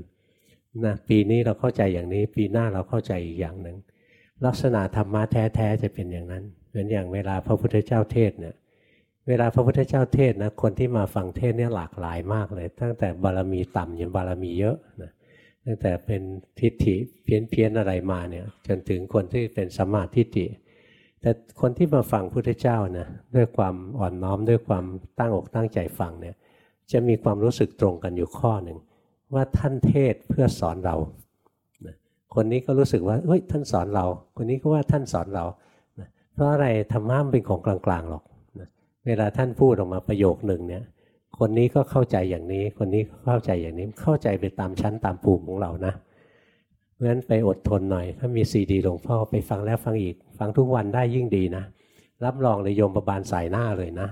Speaker 1: นะปีนี้เราเข้าใจอย่างนี้ ปีหน้าเราเข้าใจอีกอย่างหนึ่งลักษณะธรรมะแท้ๆจะเป็นอย่างนั้น เหมือนอย่างเวลาพระพุทธเจ้าเทศเนี่ยเวลาพระพุทธเจ้าเทศนะคนที่มาฟังเทศเนี่ยหลากหลายมากเลย ตั้งแต่บารมีต่ำจนบารมีเยอะนะตั้งแต่เป็นทิฏฐิเพี้ยนเพี้ยนอะไรมาเนี่ยจนถึงคนที่เป็นสมาธิฏฐิแต่คนที่มาฟังพุทธเจ้านะด้วยความอ่อนน้อมด้วยความตั้งอกตั้งใจฟังเนี่ยจะมีความรู้สึกตรงกันอยู่ข้อหนึ่ง ว่าท่านเทศเพื่อสอนเรา คนนี้ก็รู้สึกว่าเฮ้ยท่านสอนเรา คนนี้ก็ว่าท่านสอนเรา เพราะอะไรธรรมะมันเป็นของกลางๆหรอก เวลาท่านพูดออกมาประโยคหนึ่งเนี่ย คนนี้ก็เข้าใจอย่างนี้ คนนี้เข้าใจอย่างนี้ เข้าใจไปตามชั้นตามภูมิของเรานะเพราะฉะนั้นไปอดทนหน่อย ถ้ามีซีดีหลวงพ่อไปฟังแล้วฟังอีก ฟังทุกวันได้ยิ่งดีนะ รับรองเลยโยมประบาลสายหน้าเลยนะ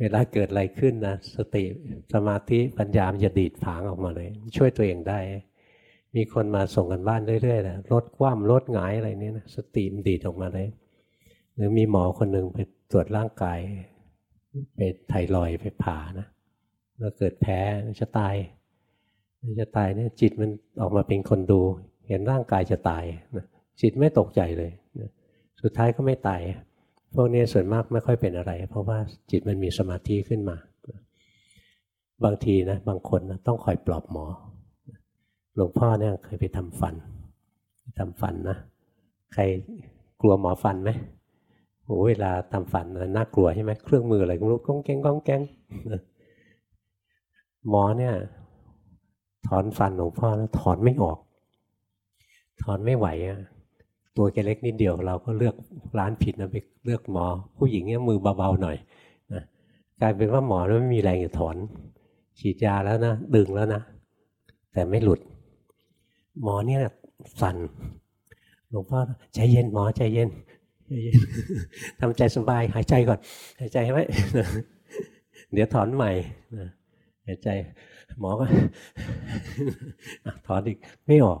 Speaker 1: เวลาเกิดอะไรขึ้นนะ สติสมาธิปัญญามจะดีดผางออกมาเลย ช่วยตัวเองได้ มีคนมาส่งกันบ้านเรื่อยๆนะรถคว่ำรถหงายอะไรนี้นะสติมดีดออกมาเลย หรือมีหมอคนหนึ่งไปตรวจร่างกายไปไทรอยไปผ่านะแล้วเกิดแพ้จะตายจะตายเนี่ยจิตมันออกมาเป็นคนดู เห็นร่างกายจะตายจิตไม่ตกใจเลย สุดท้ายก็ไม่ตาย พวกนี้ส่วนมากไม่ค่อยเป็นอะไร เพราะว่าจิตมันมีสมาธิขึ้นมา บางทีนะบางคนนะต้องคอยปลอบหมอ หลวงพ่อเนี่ยเคยไปทำฟันทำฟันนะ ใครกลัวหมอฟันไหมโอ้เวลาทำฟันน่ากลัวใช่ไหมเครื่องมืออะไรก็รู้ก้องแกงก้องแกงหมอเนี่ย ถอนฟันหลวงพ่อแล้วถอนไม่ออก ถอนไม่ไหวอะ ตัวแกเล็กนิดเดียวเราก็เลือกร้านผิดนะไปเลือกหมอ ผู้หญิงเนี่ยมือเบาๆหน่อยนะกลายเป็นว่าหมอไม่มีแรงจะถอนฉีดยาแล้วนะดึงแล้วนะ แต่ไม่หลุด หมอเนี่ยสั่นหลวงพ่อใจเย็นหมอใจเย็นทำใจสบายหายใจก่อน หายใจไว้เดี๋ยวถอนใหม่หายใจ หมอก็ถอนอีกไม่ออก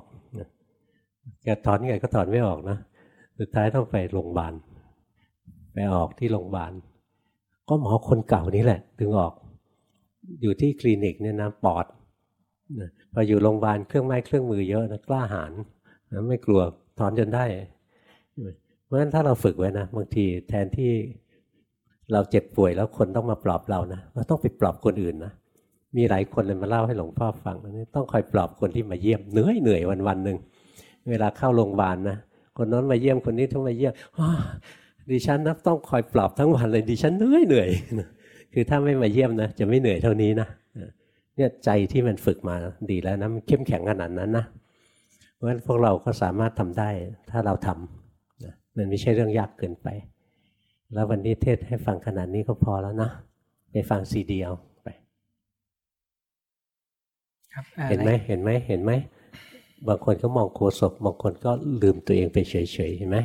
Speaker 1: แกถอนไงก็ถอนไม่ออกนะสุดท้ายต้องไปโรงพยาบาลไปออกที่โรงพยาบาลก็หมอคนเก่านี้แหละถึงออก อยู่ที่คลินิกเนี่ยนะปอดพออยู่โรงพยาบาลเครื่องไม้เครื่องมือเยอะนะกล้าหาญไม่กลัวถอนจนได้ เพราะฉะนั้นถ้าเราฝึกไว้นะบางทีแทนที่เราเจ็บป่วยแล้วคนต้องมาปลอบเรานะเราต้องไปปลอบคนอื่นนะมีหลายคนเลยมาเล่าให้หลวงพ่อฟังนี่ต้องคอยปลอบคนที่มาเยี่ยมเหนื่อยเหนื่อยวันวันหนึ่ง เวลาเข้าโรงพยาบาลนะคนนั้นมาเยี่ยมคนนี้ต้องมาเยี่ยมดิฉันนะต้องคอยปลอบทั้งวันเลยดิฉันเหนื่อยเหนื่อยคือถ้าไม่มาเยี่ยมนะจะไม่เหนื่อยเท่านี้นะเนี่ยใจที่มันฝึกมาดีแล้วนะมันเข้มแข็งขนาดนั้นนะเพราะฉะนั้นพวกเราก็สามารถทำได้ ถ้าเราทำมันไม่ใช่เรื่องยากเกินไป แล้ววันนี้เทศให้ฟังขนาดนี้ก็พอแล้วนะไปฟังซีดีเอาไปเห็นไหมเห็นไหมเห็นไหม บางคนก็มองโคศกบางคนก็ลืมตัวเองไปเฉยๆเห็นไหม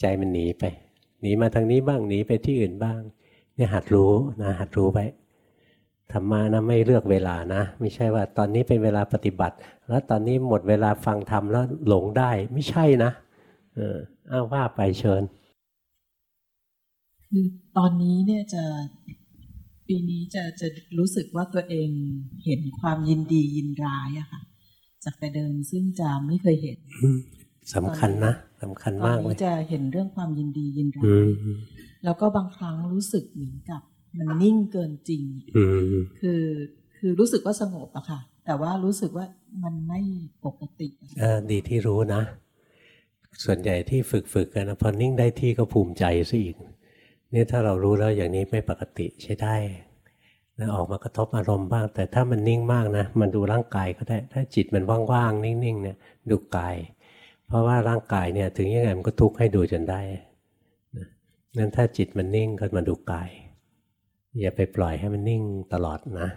Speaker 1: ใจมันหนีไป หนีมาทางนี้บ้างหนีไปที่อื่นบ้างเนี่ยหัดรู้นะหัดรู้ไว้ธรรมะนะไม่เลือกเวลานะ ไม่ใช่ว่าตอนนี้เป็นเวลาปฏิบัติ แล้วตอนนี้หมดเวลาฟังธรรมแล้วหลงได้ไม่ใช่นะเอออ้าว่าไปเชิญ
Speaker 2: คือตอนนี้เนี่ยจะปีนี้จะจะรู้สึกว่าตัวเองเห็นความยินดียินร้ายอะค่ะ จากแต่เดิมซึ่งจะไม่เคยเห็น
Speaker 1: สำคัญนะสำคัญมากเลย
Speaker 2: จะเห็นเรื่องความยินดียินร้ายแล้วก็บางครั้งรู้สึกเหมือนกับ มันนิ่งเกินจริงคือคือรู้สึกว่าสงบอะค่ะ แต่ว่ารู้สึกว่ามันไม่ปกติ
Speaker 1: อดีที่รู้นะ ส่วนใหญ่ที่ฝึกฝึกกันนะพอนิ่งได้ที่ก็ภูมิใจซะอีกนี่ถ้าเรารู้แล้วอย่างนี้ไม่ปกติใช้ได้ แล้วออกมากระทบอารมณ์บ้าง แต่ถ้ามันนิ่งมากนะมันดูร่างกายก็ได้ ถ้าจิตมันว่างๆนิ่งๆเนี่ยดูกาย เพราะว่าร่างกายเนี่ยถึงยังไงมันก็ทุกข์ให้ดูจนได้นั้นถ้าจิตมันนิ่งก็มาดูกาย อย่าไปปล่อยให้มันนิ่งตลอดนะ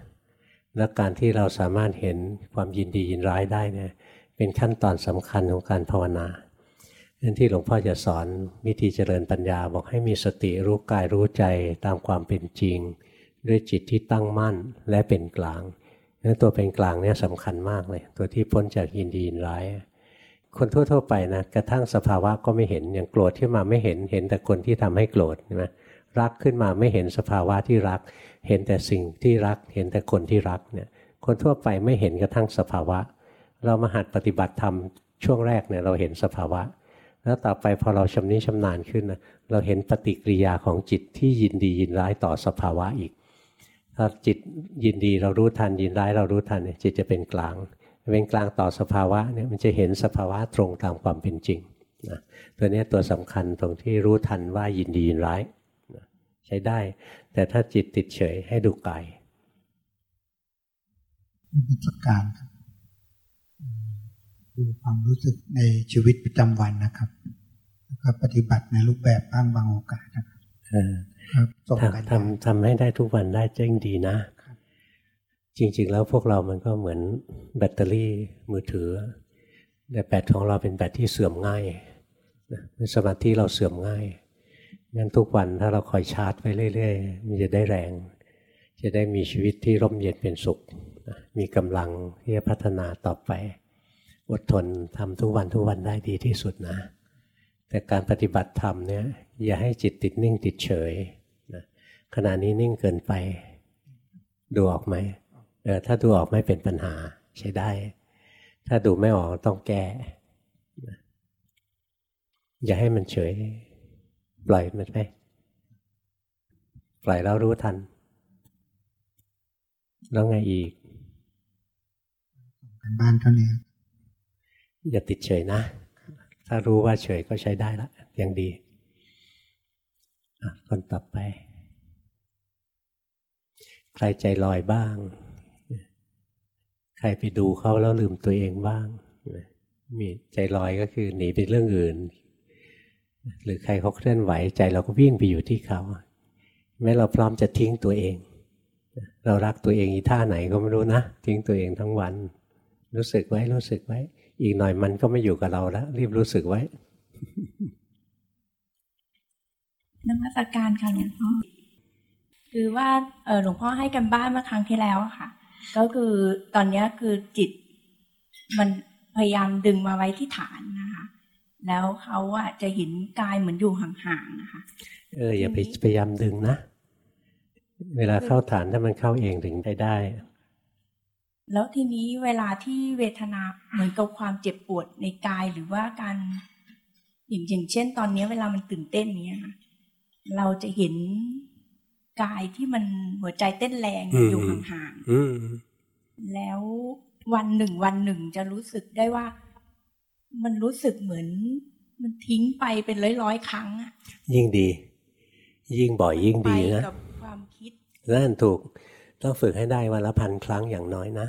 Speaker 1: แล้วการที่เราสามารถเห็นความยินดียินร้ายได้เนี่ยเป็นขั้นตอนสำคัญของการภาวนานั่นที่หลวงพ่อจะสอนวิธีเจริญปัญญาบอกให้มีสติรู้กายรู้ใจตามความเป็นจริง ด้วยจิตที่ตั้งมั่นและเป็นกลางนั่นตัวเป็นกลางเนี่ยสำคัญมากเลย ตัวที่พ้นจากยินดียินร้ายคนทั่ว ๆ ไปนะกระทั่งสภาวะก็ไม่เห็นอย่างโกรธขึ้นมาไม่เห็นเห็นแต่คนที่ทำให้โกรธใช่ไหมรักขึ้นมาไม่เห็นสภาวะที่รัก เห็นแต่สิ่งที่รัก เห็นแต่คนที่รักเนี่ยคนทั่วไปไม่เห็นกระทั่งสภาวะ เรามาหัดปฏิบัติธรรมช่วงแรกเนี่ยเราเห็นสภาวะ แล้วต่อไปพอเราชำนิชำนาญขึ้นนะเราเห็นปฏิกิริยาของจิตที่ยินดียินร้ายต่อสภาวะอีก ถ้าจิตยินดีเรารู้ทันยินร้ายเรารู้ทันเนี่ยจิตจะเป็นกลาง เป็นกลางต่อสภาวะเนี่ยมันจะเห็นสภาวะตรงตามความเป็นจริงนะตัวนี้ตัวสำคัญตรงที่รู้ทันว่ายินดียินร้ายนะใช้ได้ แต่ถ้าจิตติดเฉยให้ดูกาย
Speaker 3: จัดการครับดูความรู้สึกในชีวิตประจำวันนะครับแล้วก็ปฏิบัติในรูปแบบบ้างบางโอกาสนะครับ
Speaker 1: ครับทำทำให้ได้ทุกวันได้เจ้งดีนะ จริง ๆ แล้วพวกเรามันก็เหมือนแบตเตอรี่มือถือ แต่แบตของเราเป็นแบตที่เสื่อมง่ายสมาธิเราเสื่อมง่ายงั้นทุกวันถ้าเราคอยชาร์จไปเรื่อยๆ มันจะได้แรง จะได้มีชีวิตที่ร่มเย็นเป็นสุข มีกำลังที่จะพัฒนาต่อไป อดทนทำทุกวันทุกวันได้ดีที่สุดนะ แต่การปฏิบัติธรรมเนี่ยอย่าให้จิตติดนิ่งติดเฉยนะ ขณะนี้นิ่งเกินไป ดูออกไหมเออถ้าดูออกไม่เป็นปัญหาใช้ได้ ถ้าดูไม่ออกต้องแก้ อย่าให้มันเฉย ปล่อยมันไปปล่อยแล้วรู้ทัน แล้วไงอีก
Speaker 3: บ้านเท่านี้
Speaker 1: อย่าติดเฉยนะ ถ้ารู้ว่าเฉยก็ใช้ได้ละยังดีคนต่อไป ใครใจลอยบ้าง ใครไปดูเขาแล้วลืมตัวเองบ้าง มีใจลอยก็คือหนีไปเรื่องอื่น หรือใครเขาเคลื่อนไหวใจเราก็วิ่งไปอยู่ที่เขา แม้เราพร้อมจะทิ้งตัวเอง เรารักตัวเองอีท่าไหนก็ไม่รู้นะ ทิ้งตัวเองทั้งวัน รู้สึกไว้รู้สึกไว้ อีกหน่อยมันก็ไม่อยู่กับเราแล้ว รีบรู้สึกไว้
Speaker 4: นมัสการค่ะหลวงพ่อ คือว่าเออหลวงพ่อให้กันบ้านเมื่อครั้งที่แล้วค่ะ ก็คือตอนนี้คือจิตมันพยายามดึงมาไว้ที่ฐานนะคะ แล้วเขาอะจะเห็นกายเหมือนอยู่ห่างๆนะคะ
Speaker 1: เอออย่าไปพยายามดึงนะ เวลาเข้าฐานถ้ามันเข้าเองถึงได้ได้
Speaker 4: แล้วทีนี้เวลาที่เวทนาเหมือนกับความเจ็บปวดในกายหรือว่าการอย่างอย่างเช่น ตอนนี้เวลามันตื่นเต้นเนี้ยเราจะเห็น กายที่มันหัวใจเต้นแรงอยู่ห่างๆแล้ววันหนึ่งวันหนึ่งจะรู้สึกได้ว่า มันรู้สึกเหมือน มันทิ้งไปเป็นร้อยร้อยครั้งอะ
Speaker 1: ยิ่งดี ยิ่งบ่อยยิ่งดีนะ
Speaker 4: กับความคิด
Speaker 1: นั่นถูกต้องฝึกให้ได้วันละพันครั้งอย่างน้อยนะ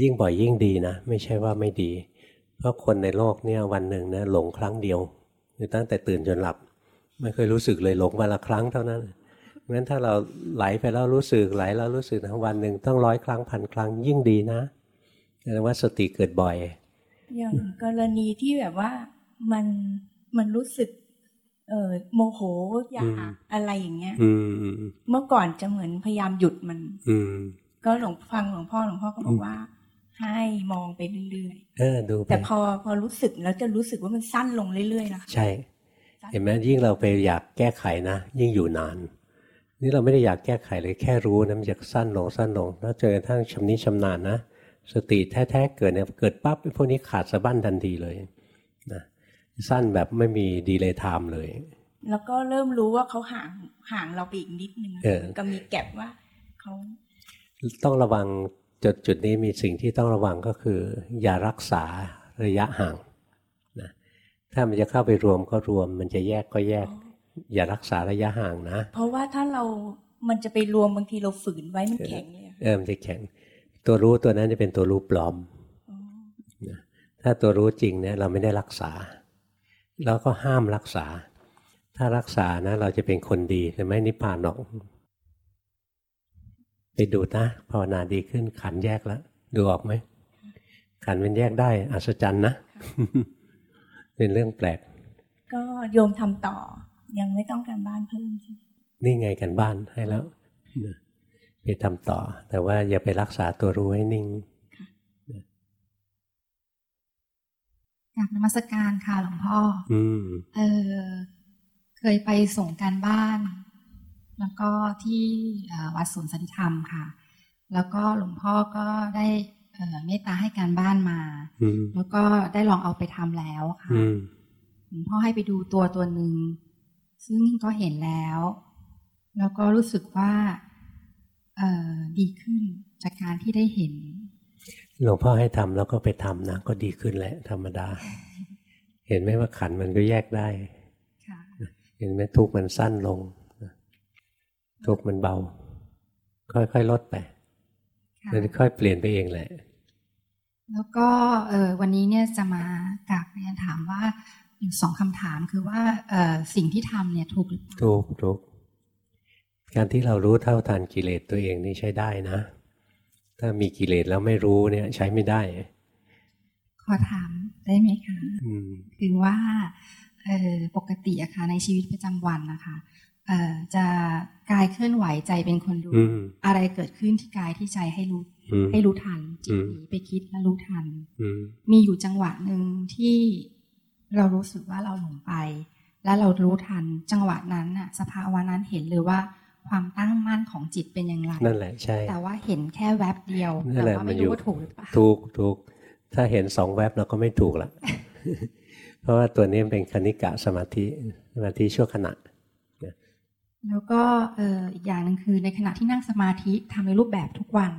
Speaker 1: ยิ่งบ่อยยิ่งดีนะ ไม่ใช่ว่าไม่ดี เพราะคนในโลกเนี่ยวันหนึ่งนะหลงครั้งเดียวคือตั้งแต่ตื่นจนหลับ ไม่เคยรู้สึกเลยหลงวันละครั้งเท่านั้นงั้นถ้าเราไหลไปแล้วรู้สึกไหลแล้วรู้สึกทั้งวันหนึ่งต้องร้อยครั้งพันครั้งยิ่งดีนะแสดงว่าสติเกิดบ่อย
Speaker 4: อย่างกรณีที่แบบว่ามันมันรู้สึก เออโมโหอยากอะไรอย่างเงี้ยเมื่อก่อนจะเหมือนพยายามหยุดมัน
Speaker 1: อื
Speaker 4: ก็หลวงฟังหลวงพ่อหลวงพ่อก็บอกว่า ให้มองไปเรื่อย
Speaker 1: ๆเออดู
Speaker 4: แต่พอพอรู้สึกแล้วจะรู้สึกว่ามันสั้นลงเรื่อยๆนะ
Speaker 1: ใช่ เห็นไหมยิ่งเราไปอยากแก้ไขนะ ยิ่งอยู่นาน นี่เราไม่ได้อยากแก้ไขเลยแค่รู้นะมันจะสั้นลงสั้นลงแล้วเจอกระทั่งชำนิชำนาญนะสติแท้ๆเกิดเนี่ยเกิดปั๊บพวกนี้ขาดสะบั้นทันทีเลยนะสั้นแบบไม่มีดีเลย์ไทม์เลย
Speaker 4: แล้วก็เริ่มรู้ว่าเขาห่างห่างเราไปอีกนิดนึงก็มีแก็บว่าเขา
Speaker 1: ต้องระวังจุดจุดนี้มีสิ่งที่ต้องระวังก็คือ อย่ารักษาระยะห่างนะ ถ้ามันจะเข้าไปรวมก็รวม มันจะแยกก็แยก อย่ารักษาระยะห่างนะ
Speaker 4: เพราะว่าถ้าเรา มันจะไปรวมบางทีเราฝืนไว้มันแข็งเลย
Speaker 1: เออมันจะแข็ง ตัวรู้ตัวนั้นจะเป็นตัวรู้ปลอม ถ้าตัวรู้จริงเนี่ยเราไม่ได้รักษา แล้วก็ห้ามรักษา ถ้ารักษานะ เราจะเป็นคนดีแต่ไม่นิพพานหรอก ไปดูนะภาวนาดีขึ้นขันแยกแล้ว ดูออกไหมขันมันแยกได้ อัศจรรย์นะ เป็นเรื่องแปลก
Speaker 4: ก็โยมทำต่อ ยังไม่ต้องการบ้านเพิ่มใช่
Speaker 1: นี่ไงกันบ้านให้แล้วไปทำต่อ แต่ว่าอย่าไปรักษาตัวรู้ให้นิ่ง
Speaker 5: กลับนมัสการค่ะหลวงพ่อเออเคยไปส่งการบ้าน แล้วก็ที่วัดสวนสันติธรรมค่ะ แล้วก็หลวงพ่อก็ได้ เมตตาให้การบ้านมา แล้วก็ได้ลองเอาไปทำแล้วค่ะหลวงพ่อให้ไปดูตัวตัวหนึ่งซึ่งก็เห็นแล้ว แล้วก็รู้สึกว่าดีขึ้นจากการที่ได้เห็น
Speaker 1: หลวงพ่อให้ทำแล้วก็ไปทำนะก็ดีขึ้นแหละธรรมดา เห็นไหมว่าขันมันก็แยกได้เห็นไหมทุกมันสั้นลง ทุกมันเบา ค่อยๆลดไปมันค่อยเปลี่ยนไปเองแหละ
Speaker 5: แล้วก็เออวันนี้เนี่ยจะมากลับเรียนถามว่าอยู่สองคำถามคือว่าเออสิ่งที่ทำเนี่ยถูกหรือเปล่า
Speaker 1: ถูกถูกการที่เรารู้เท่าทันกิเลสตัวเองนี่ใช้ได้นะ ถ้ามีกิเลสแล้วไม่รู้เนี่ยใช้ไม่ได้
Speaker 5: ขอถามได้ไหมคะคือว่าปกติอะค่ะในชีวิตประจำวันนะคะจะกายเคลื่อนไหวใจเป็นคนดู อะไรเกิดขึ้นที่กายที่ใจให้รู้ ให้รู้ทันจิตไปคิดแล้วรู้ทันมีอยู่จังหวะหนึ่งที่เรารู้สึกว่าเราหลงไป แล้วเรารู้ทันจังหวะนั้นน่ะ สภาวะนั้นเห็นเลยว่าความตั้งมั่นของจิตเป็นอย่างไร
Speaker 1: นั่นแหละใช่
Speaker 5: แต่ว่าเห็นแค่แวบเดียวแต่ว่าไม่รู้ว่าถูกหรือเปล่า
Speaker 1: ถูกถูกถ้าเห็นสองแวบเราก็ไม่ถูกละเพราะว่าตัวนี้เป็นคณิกะสมาธิสมาธิชั่วขณะ
Speaker 5: แล้วก็อีกอย่างหนึ่งคือในขณะที่นั่งสมาธิทำในรูปแบบทุกวัน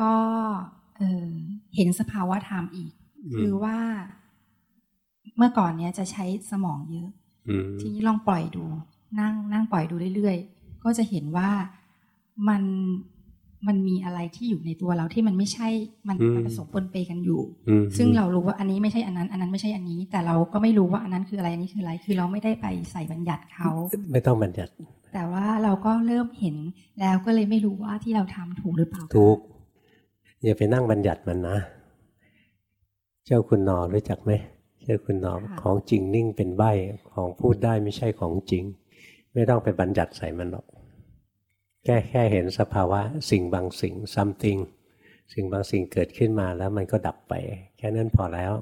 Speaker 5: ก็เห็นสภาวะธรรมอีก คือว่าเมื่อก่อนเนี้ยจะใช้สมองเยอะทีนี้ลองปล่อยดู นั่ง นั่งปล่อยดูเรื่อยๆ ก็จะเห็นว่ามันมันมีอะไรที่อยู่ในตัวเราที่มันไม่ใช่มันมันผสมปนเปกันอยู่ ซึ่งเรารู้ว่าอันนี้ไม่ใช่อันนั้น อันนั้นไม่ใช่อันนี้ แต่เราก็ไม่รู้ว่าอันนั้นคืออะไรอันนี้คืออะไร คือเราไม่ได้ไปใส่บัญญัติเขา
Speaker 1: ไม่ต้องบัญญัติ
Speaker 5: แต่ว่าเราก็เริ่มเห็นแล้วก็เลยไม่รู้ว่าที่เราทำถูกหรือเปล่า
Speaker 1: ถูก อย่าไปนั่งบัญญัติมันนะ เจ้าคุณนอรู้จักไหมเจ้าคุณนอของจริงนิ่งเป็นใบของพูดได้ไม่ใช่ของจริง ไม่ต้องไปบัญญัติใส่มันหรอกแค่แค่เห็นสภาวะสิ่งบางสิ่ง something สิ่งบางสิ่งเกิดขึ้นมาแล้วมันก็ดับไป แค่นั้นพอแล้ว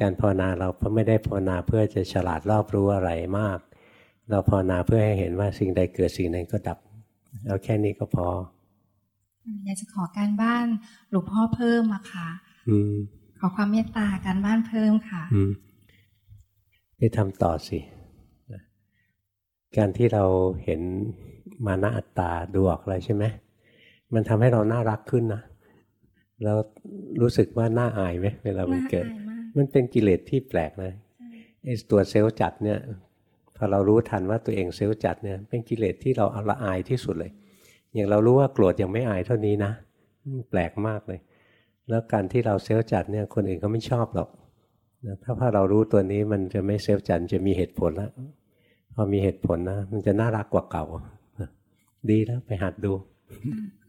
Speaker 1: การภาวนาเราไม่ได้ภาวนาเพื่อจะฉลาดรอบรู้อะไรมาก เราภาวนาเพื่อให้เห็นว่าสิ่งใดเกิดสิ่งนั้นก็ดับเอาแค่นี้ก็พอ
Speaker 5: อยากจะขอการบ้านหลวงพ่อเพิ่มอะค่ะขอความเมตตาการบ้านเพิ่มค่ะ
Speaker 1: ไปทำต่อสิ การที่เราเห็นมานะอัตตาดูออกอะไรใช่ไหมมันทำให้เราน่ารักขึ้นนะแล้วรู้สึกว่าน่าอายไหมเวลามันเกิด มันเป็นกิเลสที่แปลกนะไอ้ตัวเซลล์จัดเนี่ยพอเรารู้ทันว่าตัวเองเซลล์จัดเนี่ย เป็นกิเลสที่เราเอาละอายที่สุดเลย อย่างเรารู้ว่าโกรธยังไม่อายเท่านี้นะแปลกมากเลย แล้วการที่เราเซลล์จัดเนี่ยคนอื่นก็ไม่ชอบหรอกถ้าพอเรารู้ตัวนี้มันจะไม่เซลล์จัดจะมีเหตุผลแล้วพอมีเหตุผลนะมันจะน่ารักกว่าเก่าดีแล้วไปหัดดู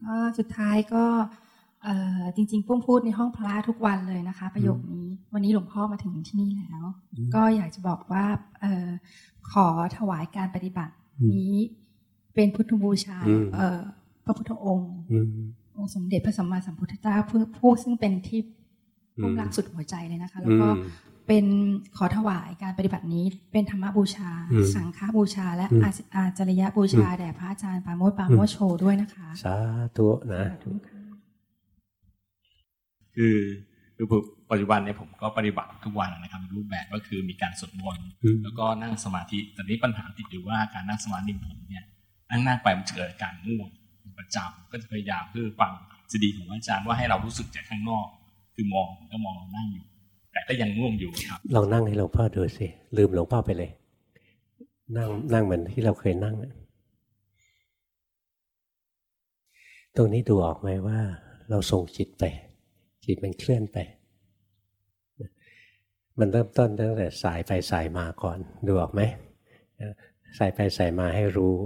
Speaker 5: ก็สุดท้ายก็จริงๆปุ้มพูดในห้องพระทุกวันเลยนะคะ ประโยคนี้ วันนี้หลวงพ่อมาถึงที่นี่แล้ว ก็อยากจะบอกว่าขอถวายการปฏิบัตินี้เป็นพุทธบูชา พระพุทธองค์องค์สมเด็จพระสัมมาสัมพุทธเจ้าผู้ซึ่งเป็นที่ผู้รักสุดหัวใจเลยนะคะ แล้วก็เป็นขอถวายการปฏิบัตินี้ เป็นธรรมบูชา สังฆบูชา และอาจริยบูชาแด่พระอาจารย์ปาโมดปาโมโชด้วยนะคะ
Speaker 1: สาธุนะ
Speaker 6: คือคือปัจจุบันเนี่ยผมก็ปฏิบัติทุกวันนะครับรูปแบบก็คือมีการสวดมนต์แล้วก็นั่งสมาธิแต่นี้ปัญหาติดอยู่ว่าการนั่งสมาธิผมเนี่ยนั่งนั่งไปมันเกิดการง่วง ประจำก็จะพยายามเพื่อฟังสดีของอาจารย์ว่าให้เรารู้สึกจากข้างนอก คือมองก็มองเรานั่งอยู่ แต่ก็ยังง่วงอยู่ครับ
Speaker 1: ลองนั่งให้หลวงพ่อดูสิลืมหลวงพ่อไปเลย นั่งนั่งเหมือนที่เราเคยนั่งตรงนี้ดูออกไหมว่า เราส่งจิตไป จิตมันเคลื่อนไป มันเริ่มต้นตั้งแต่สายไปสายมาก่อน ดูออกไหมสายไปสายมาให้รู้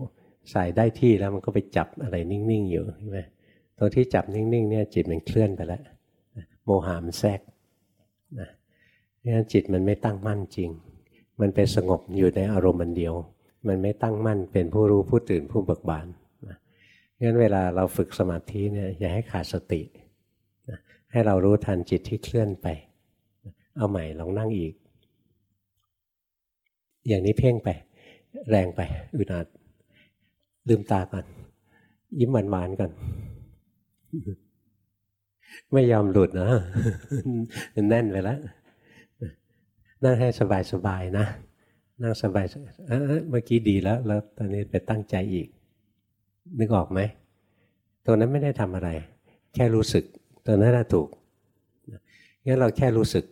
Speaker 1: สายได้ที่แล้วมันก็ไปจับอะไรนิ่งๆอยู่ใช่ไหมตรงที่จับนิ่งๆเนี่ยจิตมันเคลื่อนไปแล้วโมหามันแทรกนะงั้นจิตมันไม่ตั้งมั่นจริง มันเป็นสงบอยู่ในอารมณ์มันเดียว มันไม่ตั้งมั่นเป็นผู้รู้ผู้ตื่นผู้เบิกบานนะงั้นเวลาเราฝึกสมาธิเนี่ยอย่าให้ขาดสตินะให้เรารู้ทันจิตที่เคลื่อนไป เอาใหม่ลองนั่งอีก อย่างนี้เพ่งไป แรงไปอึดอัด ลืมตาก่อนยิ้มหวานๆก่อนไม่ยอมหลุดนะแน่นไปแล้วนั่งให้สบายๆนะนั่งสบายเมื่อกี้ดีแล้ว แล้วตอนนี้ไปตั้งใจอีก นึกออกไหมตัวนั้นไม่ได้ทำอะไร แค่รู้สึก ตัวนั้นน่าถูกงั้นเราแค่รู้สึก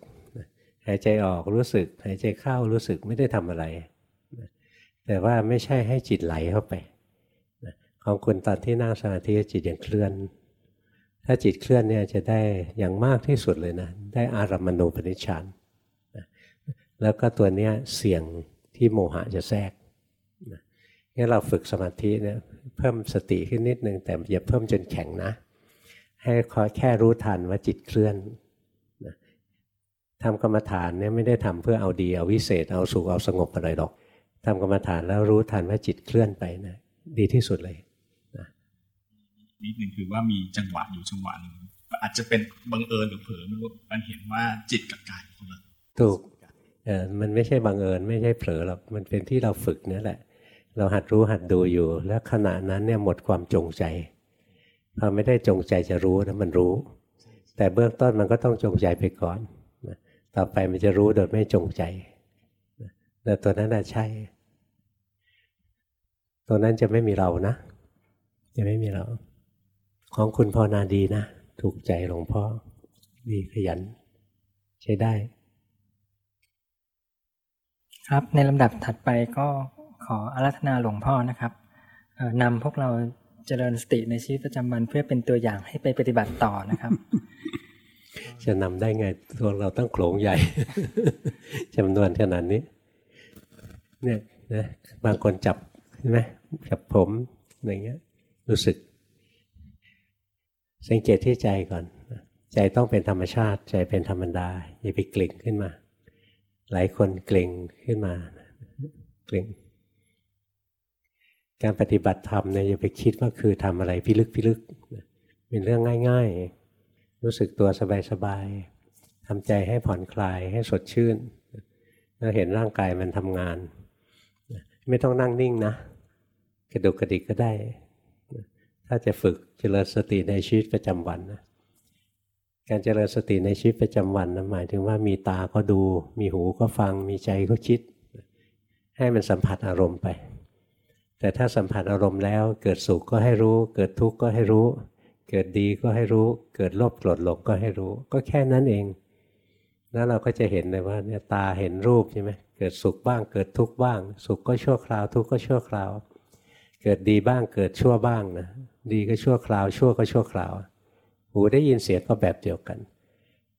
Speaker 1: หายใจออกรู้สึก หายใจเข้ารู้สึกไม่ได้ทำอะไรแต่ว่าไม่ใช่ให้จิตไหลเข้าไป ของคุณตอนที่นั่งสมาธิจิตยังเคลื่อน ถ้าจิตเคลื่อนเนี่ยจะได้อย่างมากที่สุดเลยนะ ได้อารัมมณูปนิชฌานแล้วก็ตัวเนี้ยเสี่ยงที่โมหะจะแทรกงั้นเราฝึกสมาธิเนี่ยเพิ่มสติขึ้นนิดนึงแต่อย่าเพิ่มจนแข็งนะ ให้คอยแค่รู้ทันว่าจิตเคลื่อนทำกรรมฐานเนี่ยไม่ได้ทำเพื่อเอาดีเอาวิเศษเอาสุขเอาสงบอะไรหรอกทำกรรมฐานแล้วรู้ทันว่าจิตเคลื่อนไปนะดีที่สุดเลย
Speaker 6: นิดหนึ่งคือว่ามีจังหวะอยู่จังหวะหนึ่งอาจจะเป็นบังเอิญหรือเผลอไม่รู้มันเห็นว่าจิตกับกายคนละ
Speaker 1: ถูกเออมันไม่ใช่บังเอิญไม่ใช่เผลอหรอกมันเป็นที่เราฝึกนี่แหละ เราหัดรู้หัดดูอยู่ แล้วขณะนั้นเนี่ยหมดความจงใจพอไม่ได้จงใจจะรู้นะมันรู้ แต่เบื้องต้นมันก็ต้องจงใจไปก่อนต่อไปมันจะรู้โดยไม่จงใจแต่ตัวนั้นน่ะใช่ ตัวนั้นจะไม่มีเรานะ จะไม่มีเรา ของคุณพ่อนาดีนะ ถูกใจหลวงพ่อ ดีขยัน ใช้ได้
Speaker 7: ครับในลำดับถัดไปก็ขออารัธนาหลวงพ่อนะครับนำพวกเราเจริญสติในชีวิตประจำวันเพื่อเป็นตัวอย่างให้ไปปฏิบัติต่อนะครับ
Speaker 1: จะนำได้ไงตัวเราตั้งโขลงใหญ่จำนวนขนาดนี้ เนี่ยนะบางคนจับใช่ไหมจับผมอะไรเงี้ย รู้สึก สังเกตที่ใจก่อน ใจต้องเป็นธรรมชาติ ใจเป็นธรรมดา อย่าไปเกร็งขึ้นมา หลายคนเกร็งขึ้นมาเกร็งการปฏิบัติธรรมเนี่ยอย่าไปคิดว่าคือทำอะไรพิลึกพิลึกเป็นเรื่องง่าย ๆ รู้สึกตัวสบายๆทำใจให้ผ่อนคลายให้สดชื่นแล้วเห็นร่างกายมันทำงาน ไม่ต้องนั่งนิ่งนะ กระดุกกระดิกก็ได้ ถ้าจะฝึกเจริญสติในชีวิตประจำวันนะการเจริญสติในชีวิตประจำวันนะหมายถึงว่ามีตาก็ดู มีหูก็ฟัง มีใจก็คิด ให้มันสัมผัสอารมณ์ไป แต่ถ้าสัมผัสอารมณ์แล้ว เกิดสุขก็ให้รู้ เกิดทุกข์ก็ให้รู้ เกิดดีก็ให้รู้ เกิดโลภโกรธหลงก็ให้รู้ ก็แค่นั้นเอง แล้วเราก็จะเห็นเลยว่าเนี่ยตาเห็นรูปใช่ไหมเกิดสุขบ้าง เกิดทุกข์บ้าง สุขก็ชั่วคราว ทุกข์ก็ชั่วคราว เกิดดีบ้าง เกิดชั่วบ้างนะ ดีก็ชั่วคราว ชั่วก็ชั่วคราว หูได้ยินเสียงก็แบบเดียวกัน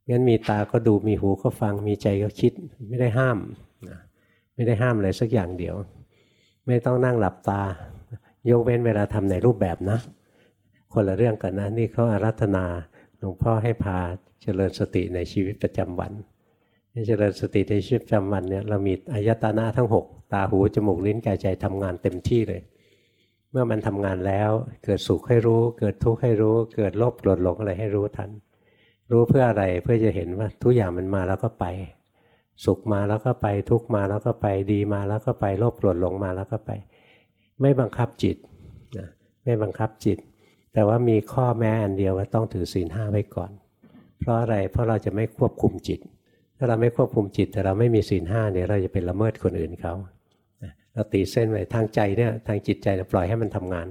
Speaker 1: งั้นมีตาก็ดูมีหูก็ฟังมีใจก็คิดไม่ได้ห้ามนะไม่ได้ห้ามอะไรสักอย่างเดียว ไม่ต้องนั่งหลับตายกเว้นเวลาทำในรูปแบบนะ คนละเรื่องกันนะ นี่เขาอารัธนาหลวงพ่อให้พาเจริญสติในชีวิตประจำวันเจริญสติในชีวิตประจำวันเนี่ยเรามีอายตนะทั้ง 6 ตาหูจมูกลิ้นกายใจทำงานเต็มที่เลย เมื่อมันทำงานแล้ว เกิดสุขให้รู้ เกิดทุกข์ให้รู้ เกิดโลภโกรธหลงอะไรให้รู้ทัน รู้เพื่ออะไรเพื่อจะเห็นว่าทุกอย่างมันมาแล้วก็ไป สุขมาแล้วก็ไปทุกมาแล้วก็ไปดีมาแล้วก็ไปโลภโกรธหลงมาแล้วก็ไป ไม่บังคับจิตนะไม่บังคับจิต แต่ว่ามีข้อแม้อันเดียวว่าต้องถือศีลห้าไว้ก่อน เพราะอะไรเพราะเราจะไม่ควบคุมจิต ถ้าเราไม่ควบคุมจิต แต่เราไม่มีศีลห้าเนี่ยเราจะเป็นละเมิดคนอื่นเขา เราตีเส้นไว้ทางใจเนี่ยทางจิตใจเราปล่อยให้มันทำงาน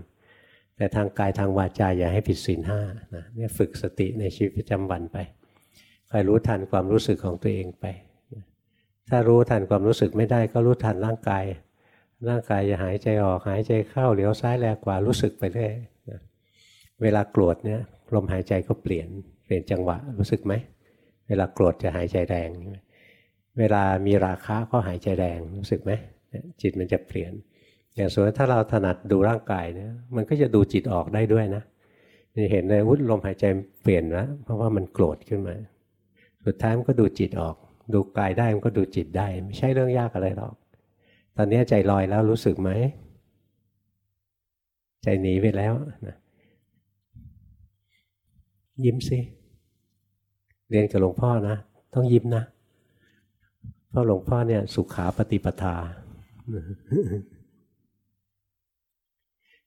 Speaker 1: แต่ทางกายทางวาจาอย่าให้ผิดศีลห้านะเนี่ยฝึกสติในชีวิตประจำวันไปคอยรู้ทันความรู้สึกของตัวเองไป ถ้ารู้ทันความรู้สึกไม่ได้ก็รู้ทันร่างกาย ร่างกายจะหายใจออกหายใจเข้าเหลียวซ้ายแลกว่ารู้สึกไปเรื่อยเวลาโกรธเนี่ยลมหายใจก็เปลี่ยนเปลี่ยนจังหวะรู้สึกไหมเวลาโกรธจะหายใจแรง เวลามีราคะก็หายใจแรงรู้สึกไหม จิตมันจะเปลี่ยน อย่างสมมติถ้าเราถนัดดูร่างกายเนี่ยมันก็จะดูจิตออกได้ด้วยนะจะเห็นเลยวุ้นลมหายใจเปลี่ยนนะเพราะว่ามันโกรธขึ้นมา สุดท้ายมันก็ดูจิตออก ดูกายได้มันก็ดูจิตได้ ไม่ใช่เรื่องยากอะไรหรอก ตอนนี้ใจลอยแล้วรู้สึกไหม ใจหนีไปแล้วนะยิ้มสิเรียนกับหลวงพ่อนะ ต้องยิ้มนะเพราะหลวงพ่อเนี่ยสุขาปฏิปทา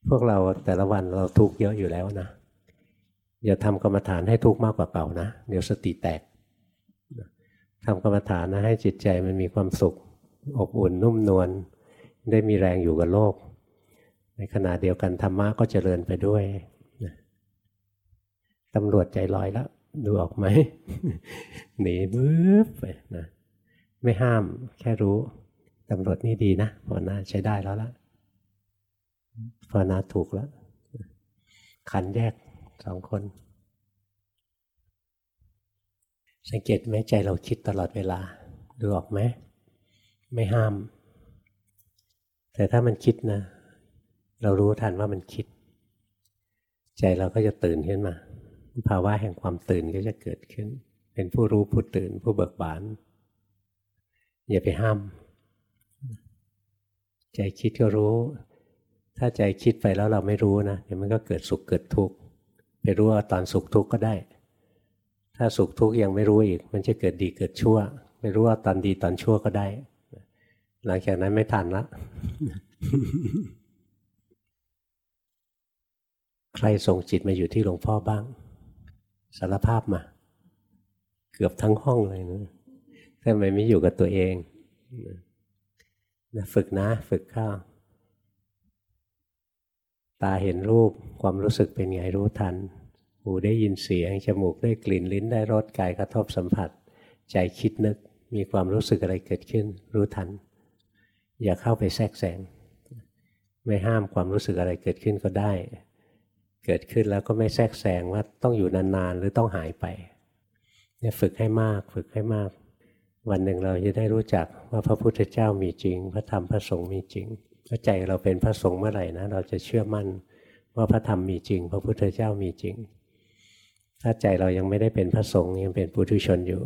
Speaker 1: พวกเราแต่ละวันเราทุกข์เยอะอยู่แล้วนะอย่าทำกรรมฐานให้ทุกข์มากกว่าเก่านะ เดี๋ยวสติแตกทำกรรมฐานนะให้จิตใจมันมีความสุข อบอุ่นนุ่มนวลได้มีแรงอยู่กับโลก ในขณะเดียวกันธรรมะก็เจริญไปด้วยตำรวจใจลอยแล้ว ดูออกไหมหนีบึ๊บไปนะไม่ห้ามแค่รู้ ตำรวจนี่ดีนะภาวนาใช้ได้แล้วละภาวนาถูกแล้ว ขันแยกสองคน สังเกตไหมใจเราคิดตลอดเวลา ดูออกไหมไม่ห้าม แต่ถ้ามันคิดนะ เรารู้ทันว่ามันคิด ใจเราก็จะตื่นขึ้นมา ภาวะแห่งความตื่นก็จะเกิดขึ้น เป็นผู้รู้ผู้ตื่นผู้เบิกบาน อย่าไปห้าม ใจคิดก็รู้ ถ้าใจคิดไปแล้วเราไม่รู้นะเดี๋ยวมันก็เกิดสุขเกิดทุกข์ไปรู้ว่าตอนสุขทุกข์ก็ได้ ถ้าสุขทุกข์ยังไม่รู้อีก มันจะเกิดดีเกิดชั่ว ไปรู้ว่าตอนดีตอนชั่วก็ได้ หลังจากนั้นไม่ทันละใครส่งจิตมาอยู่ที่หลวงพ่อบ้าง สารภาพมา เกือบทั้งห้องเลยนะทำไมไม่อยู่กับตัวเอง นะฝึกนะ ฝึกข้า ตาเห็นรูปความรู้สึกเป็นไงรู้ทัน หูได้ยินเสียง จมูกได้กลิ่น ลิ้นได้รส กายกระทบสัมผัส ใจคิดนึก มีความรู้สึกอะไรเกิดขึ้น รู้ทัน อย่าเข้าไปแทรกแซง ไม่ห้ามความรู้สึกอะไรเกิดขึ้นก็ได้ เกิดขึ้นแล้วก็ไม่แทรกแซงว่าต้องอยู่นานๆ หรือต้องหายไปเนี่ยฝึกให้มาก ฝึกให้มาก วันหนึ่งเราจะได้รู้จักว่าพระพุทธเจ้ามีจริง พระธรรมพระสงฆ์มีจริงถ้าใจเราเป็นพระสงฆ์เมื่อไหร่นะเราจะเชื่อมั่นว่าพระธรรมมีจริง พระพุทธเจ้ามีจริง ถ้าใจเรายังไม่ได้เป็นพระสงฆ์ยังเป็นปุถุชนอยู่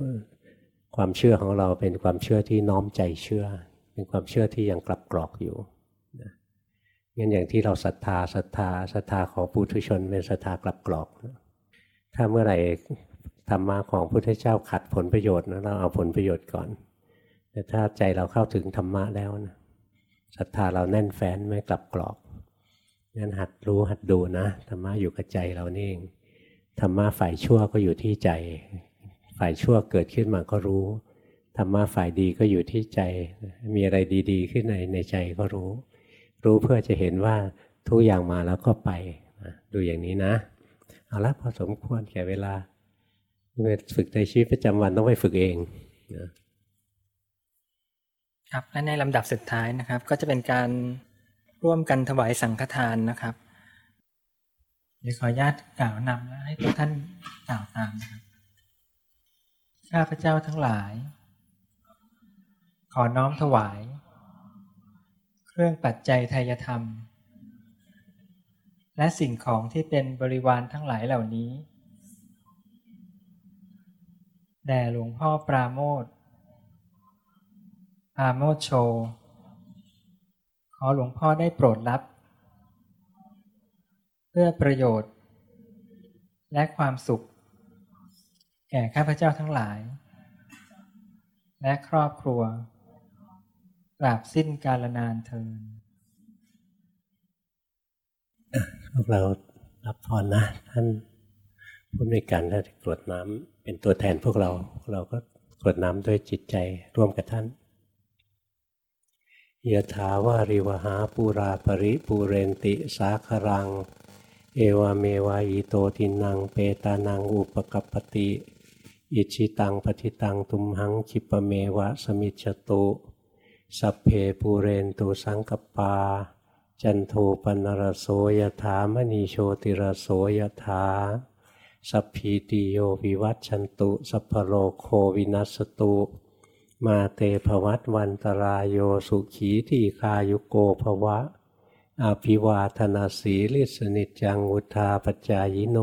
Speaker 1: ความเชื่อของเราเป็นความเชื่อที่น้อมใจเชื่อ เป็นความเชื่อที่ยังกลับกรอกอยู่งั้นอย่างที่เราศรัทธาศรัทธาศรัทธาของปุถุชนเป็นศรัทธากลับกรอก ถ้าเมื่อไหร่ ธรรมะของพุทธเจ้าขัดผลประโยชน์นะเราเอาผลประโยชน์ก่อน แต่ถ้าใจเราเข้าถึงธรรมะแล้วนะศรัทธาเราแน่นแฟ้นไม่กลับกรอกงั้นหัดรู้หัดดูนะธรรมะอยู่กับใจเรานี่เองธรรมะฝ่ายชั่วก็อยู่ที่ใจ ฝ่ายชั่วเกิดขึ้นมาก็รู้ธรรมะฝ่ายดีก็อยู่ที่ใจ มีอะไรดีๆ ขึ้นในในใจก็รู้ รู้เพื่อจะเห็นว่าทุกอย่างมาแล้วก็ไปดูอย่างนี้นะ เอาละพอสมควรแก่เวลา ไปฝึกในชีวิตประจำวันต้องไปฝึกเอง
Speaker 7: นะครับและในลำดับสุดท้ายนะครับ ก็จะเป็นการร่วมกันถวายสังฆทานนะครับเดี๋ยวขออนุญาตกล่าวนำและให้ทุกท่านกล่าวตามนะครับข้าพเจ้าทั้งหลาย ขอน้อมถวาย เครื่องปัจจัยทายธรรม และสิ่งของที่เป็นบริวารทั้งหลายเหล่านี้ แด่หลวงพ่อปราโมทอาโมทโช ขอหลวงพ่อได้โปรดรับ เพื่อประโยชน์ และความสุข แก่ข้าพเจ้าทั้งหลาย และครอบครัวกราบสิ้นกาลนานเทิน
Speaker 1: พวกเรารับพรนะ ท่านผู้ในการท่านกรวดน้ำ เป็นตัวแทนพวกเรา เราก็กรวดน้ำด้วยจิตใจร่วมกับท่านยถาวาริวหาปูราปริปูเรนติสาครัง เอวเมวายโตทินังเปตานังอุปกัปติ อิจฉิตังปัตถิตังตุมหัง ขิปปเมวะสมิชฌตุ สัพเพปูเรนตุสังกัปปา จันโทปัณณรโสยถามณิ โชติรโสยถา สัพพีติโยวิวัชชันตุ สัพพโรโควินัสสตุ มาเตภวัตวันตราโยสุขีทีฆายุโกภวะ อภิวาทนสีลิสสะ นิจจัง วุฑฒาปจายิโน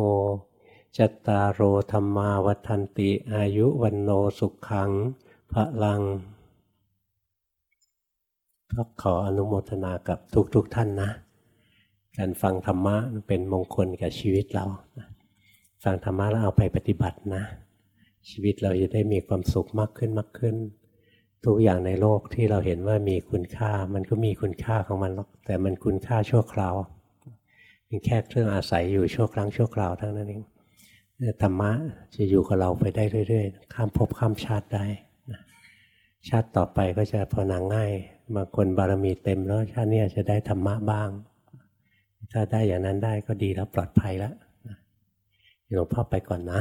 Speaker 1: จัตตารโอธรรมาวัันติอายุวันโนสุขังพระลังก็ขออนุโมทนากับทุกๆทท่านนะ การฟังธรรมะเป็นมงคลกับชีวิตเรา ฟังธรรมะแล้วเอาไปปฏิบัตินะ ชีวิตเราจะได้มีความสุขมากขึ้นมากขึ้น ทุกอย่างในโลกที่เราเห็นว่ามีคุณค่า มันก็มีคุณค่าของมันหรอกแต่มันคุณค่าชั่วคราวเป็นแค่เครื่องอาศัยอยู่ชั่วครั้งชั่วคราวทั้งนั้นเองธรรมะจะอยู่กับเราไปได้เรื่อยๆ ข้ามภพข้ามชาติได้ชาติต่อไปก็จะพอนังง่ายบางคนบารมีเต็มแล้วชาตินี้จะได้ธรรมะบ้าง ถ้าได้อย่างนั้นได้ก็ดีแล้วปลอดภัยแล้ว หลวงพ่อไปก่อนนะ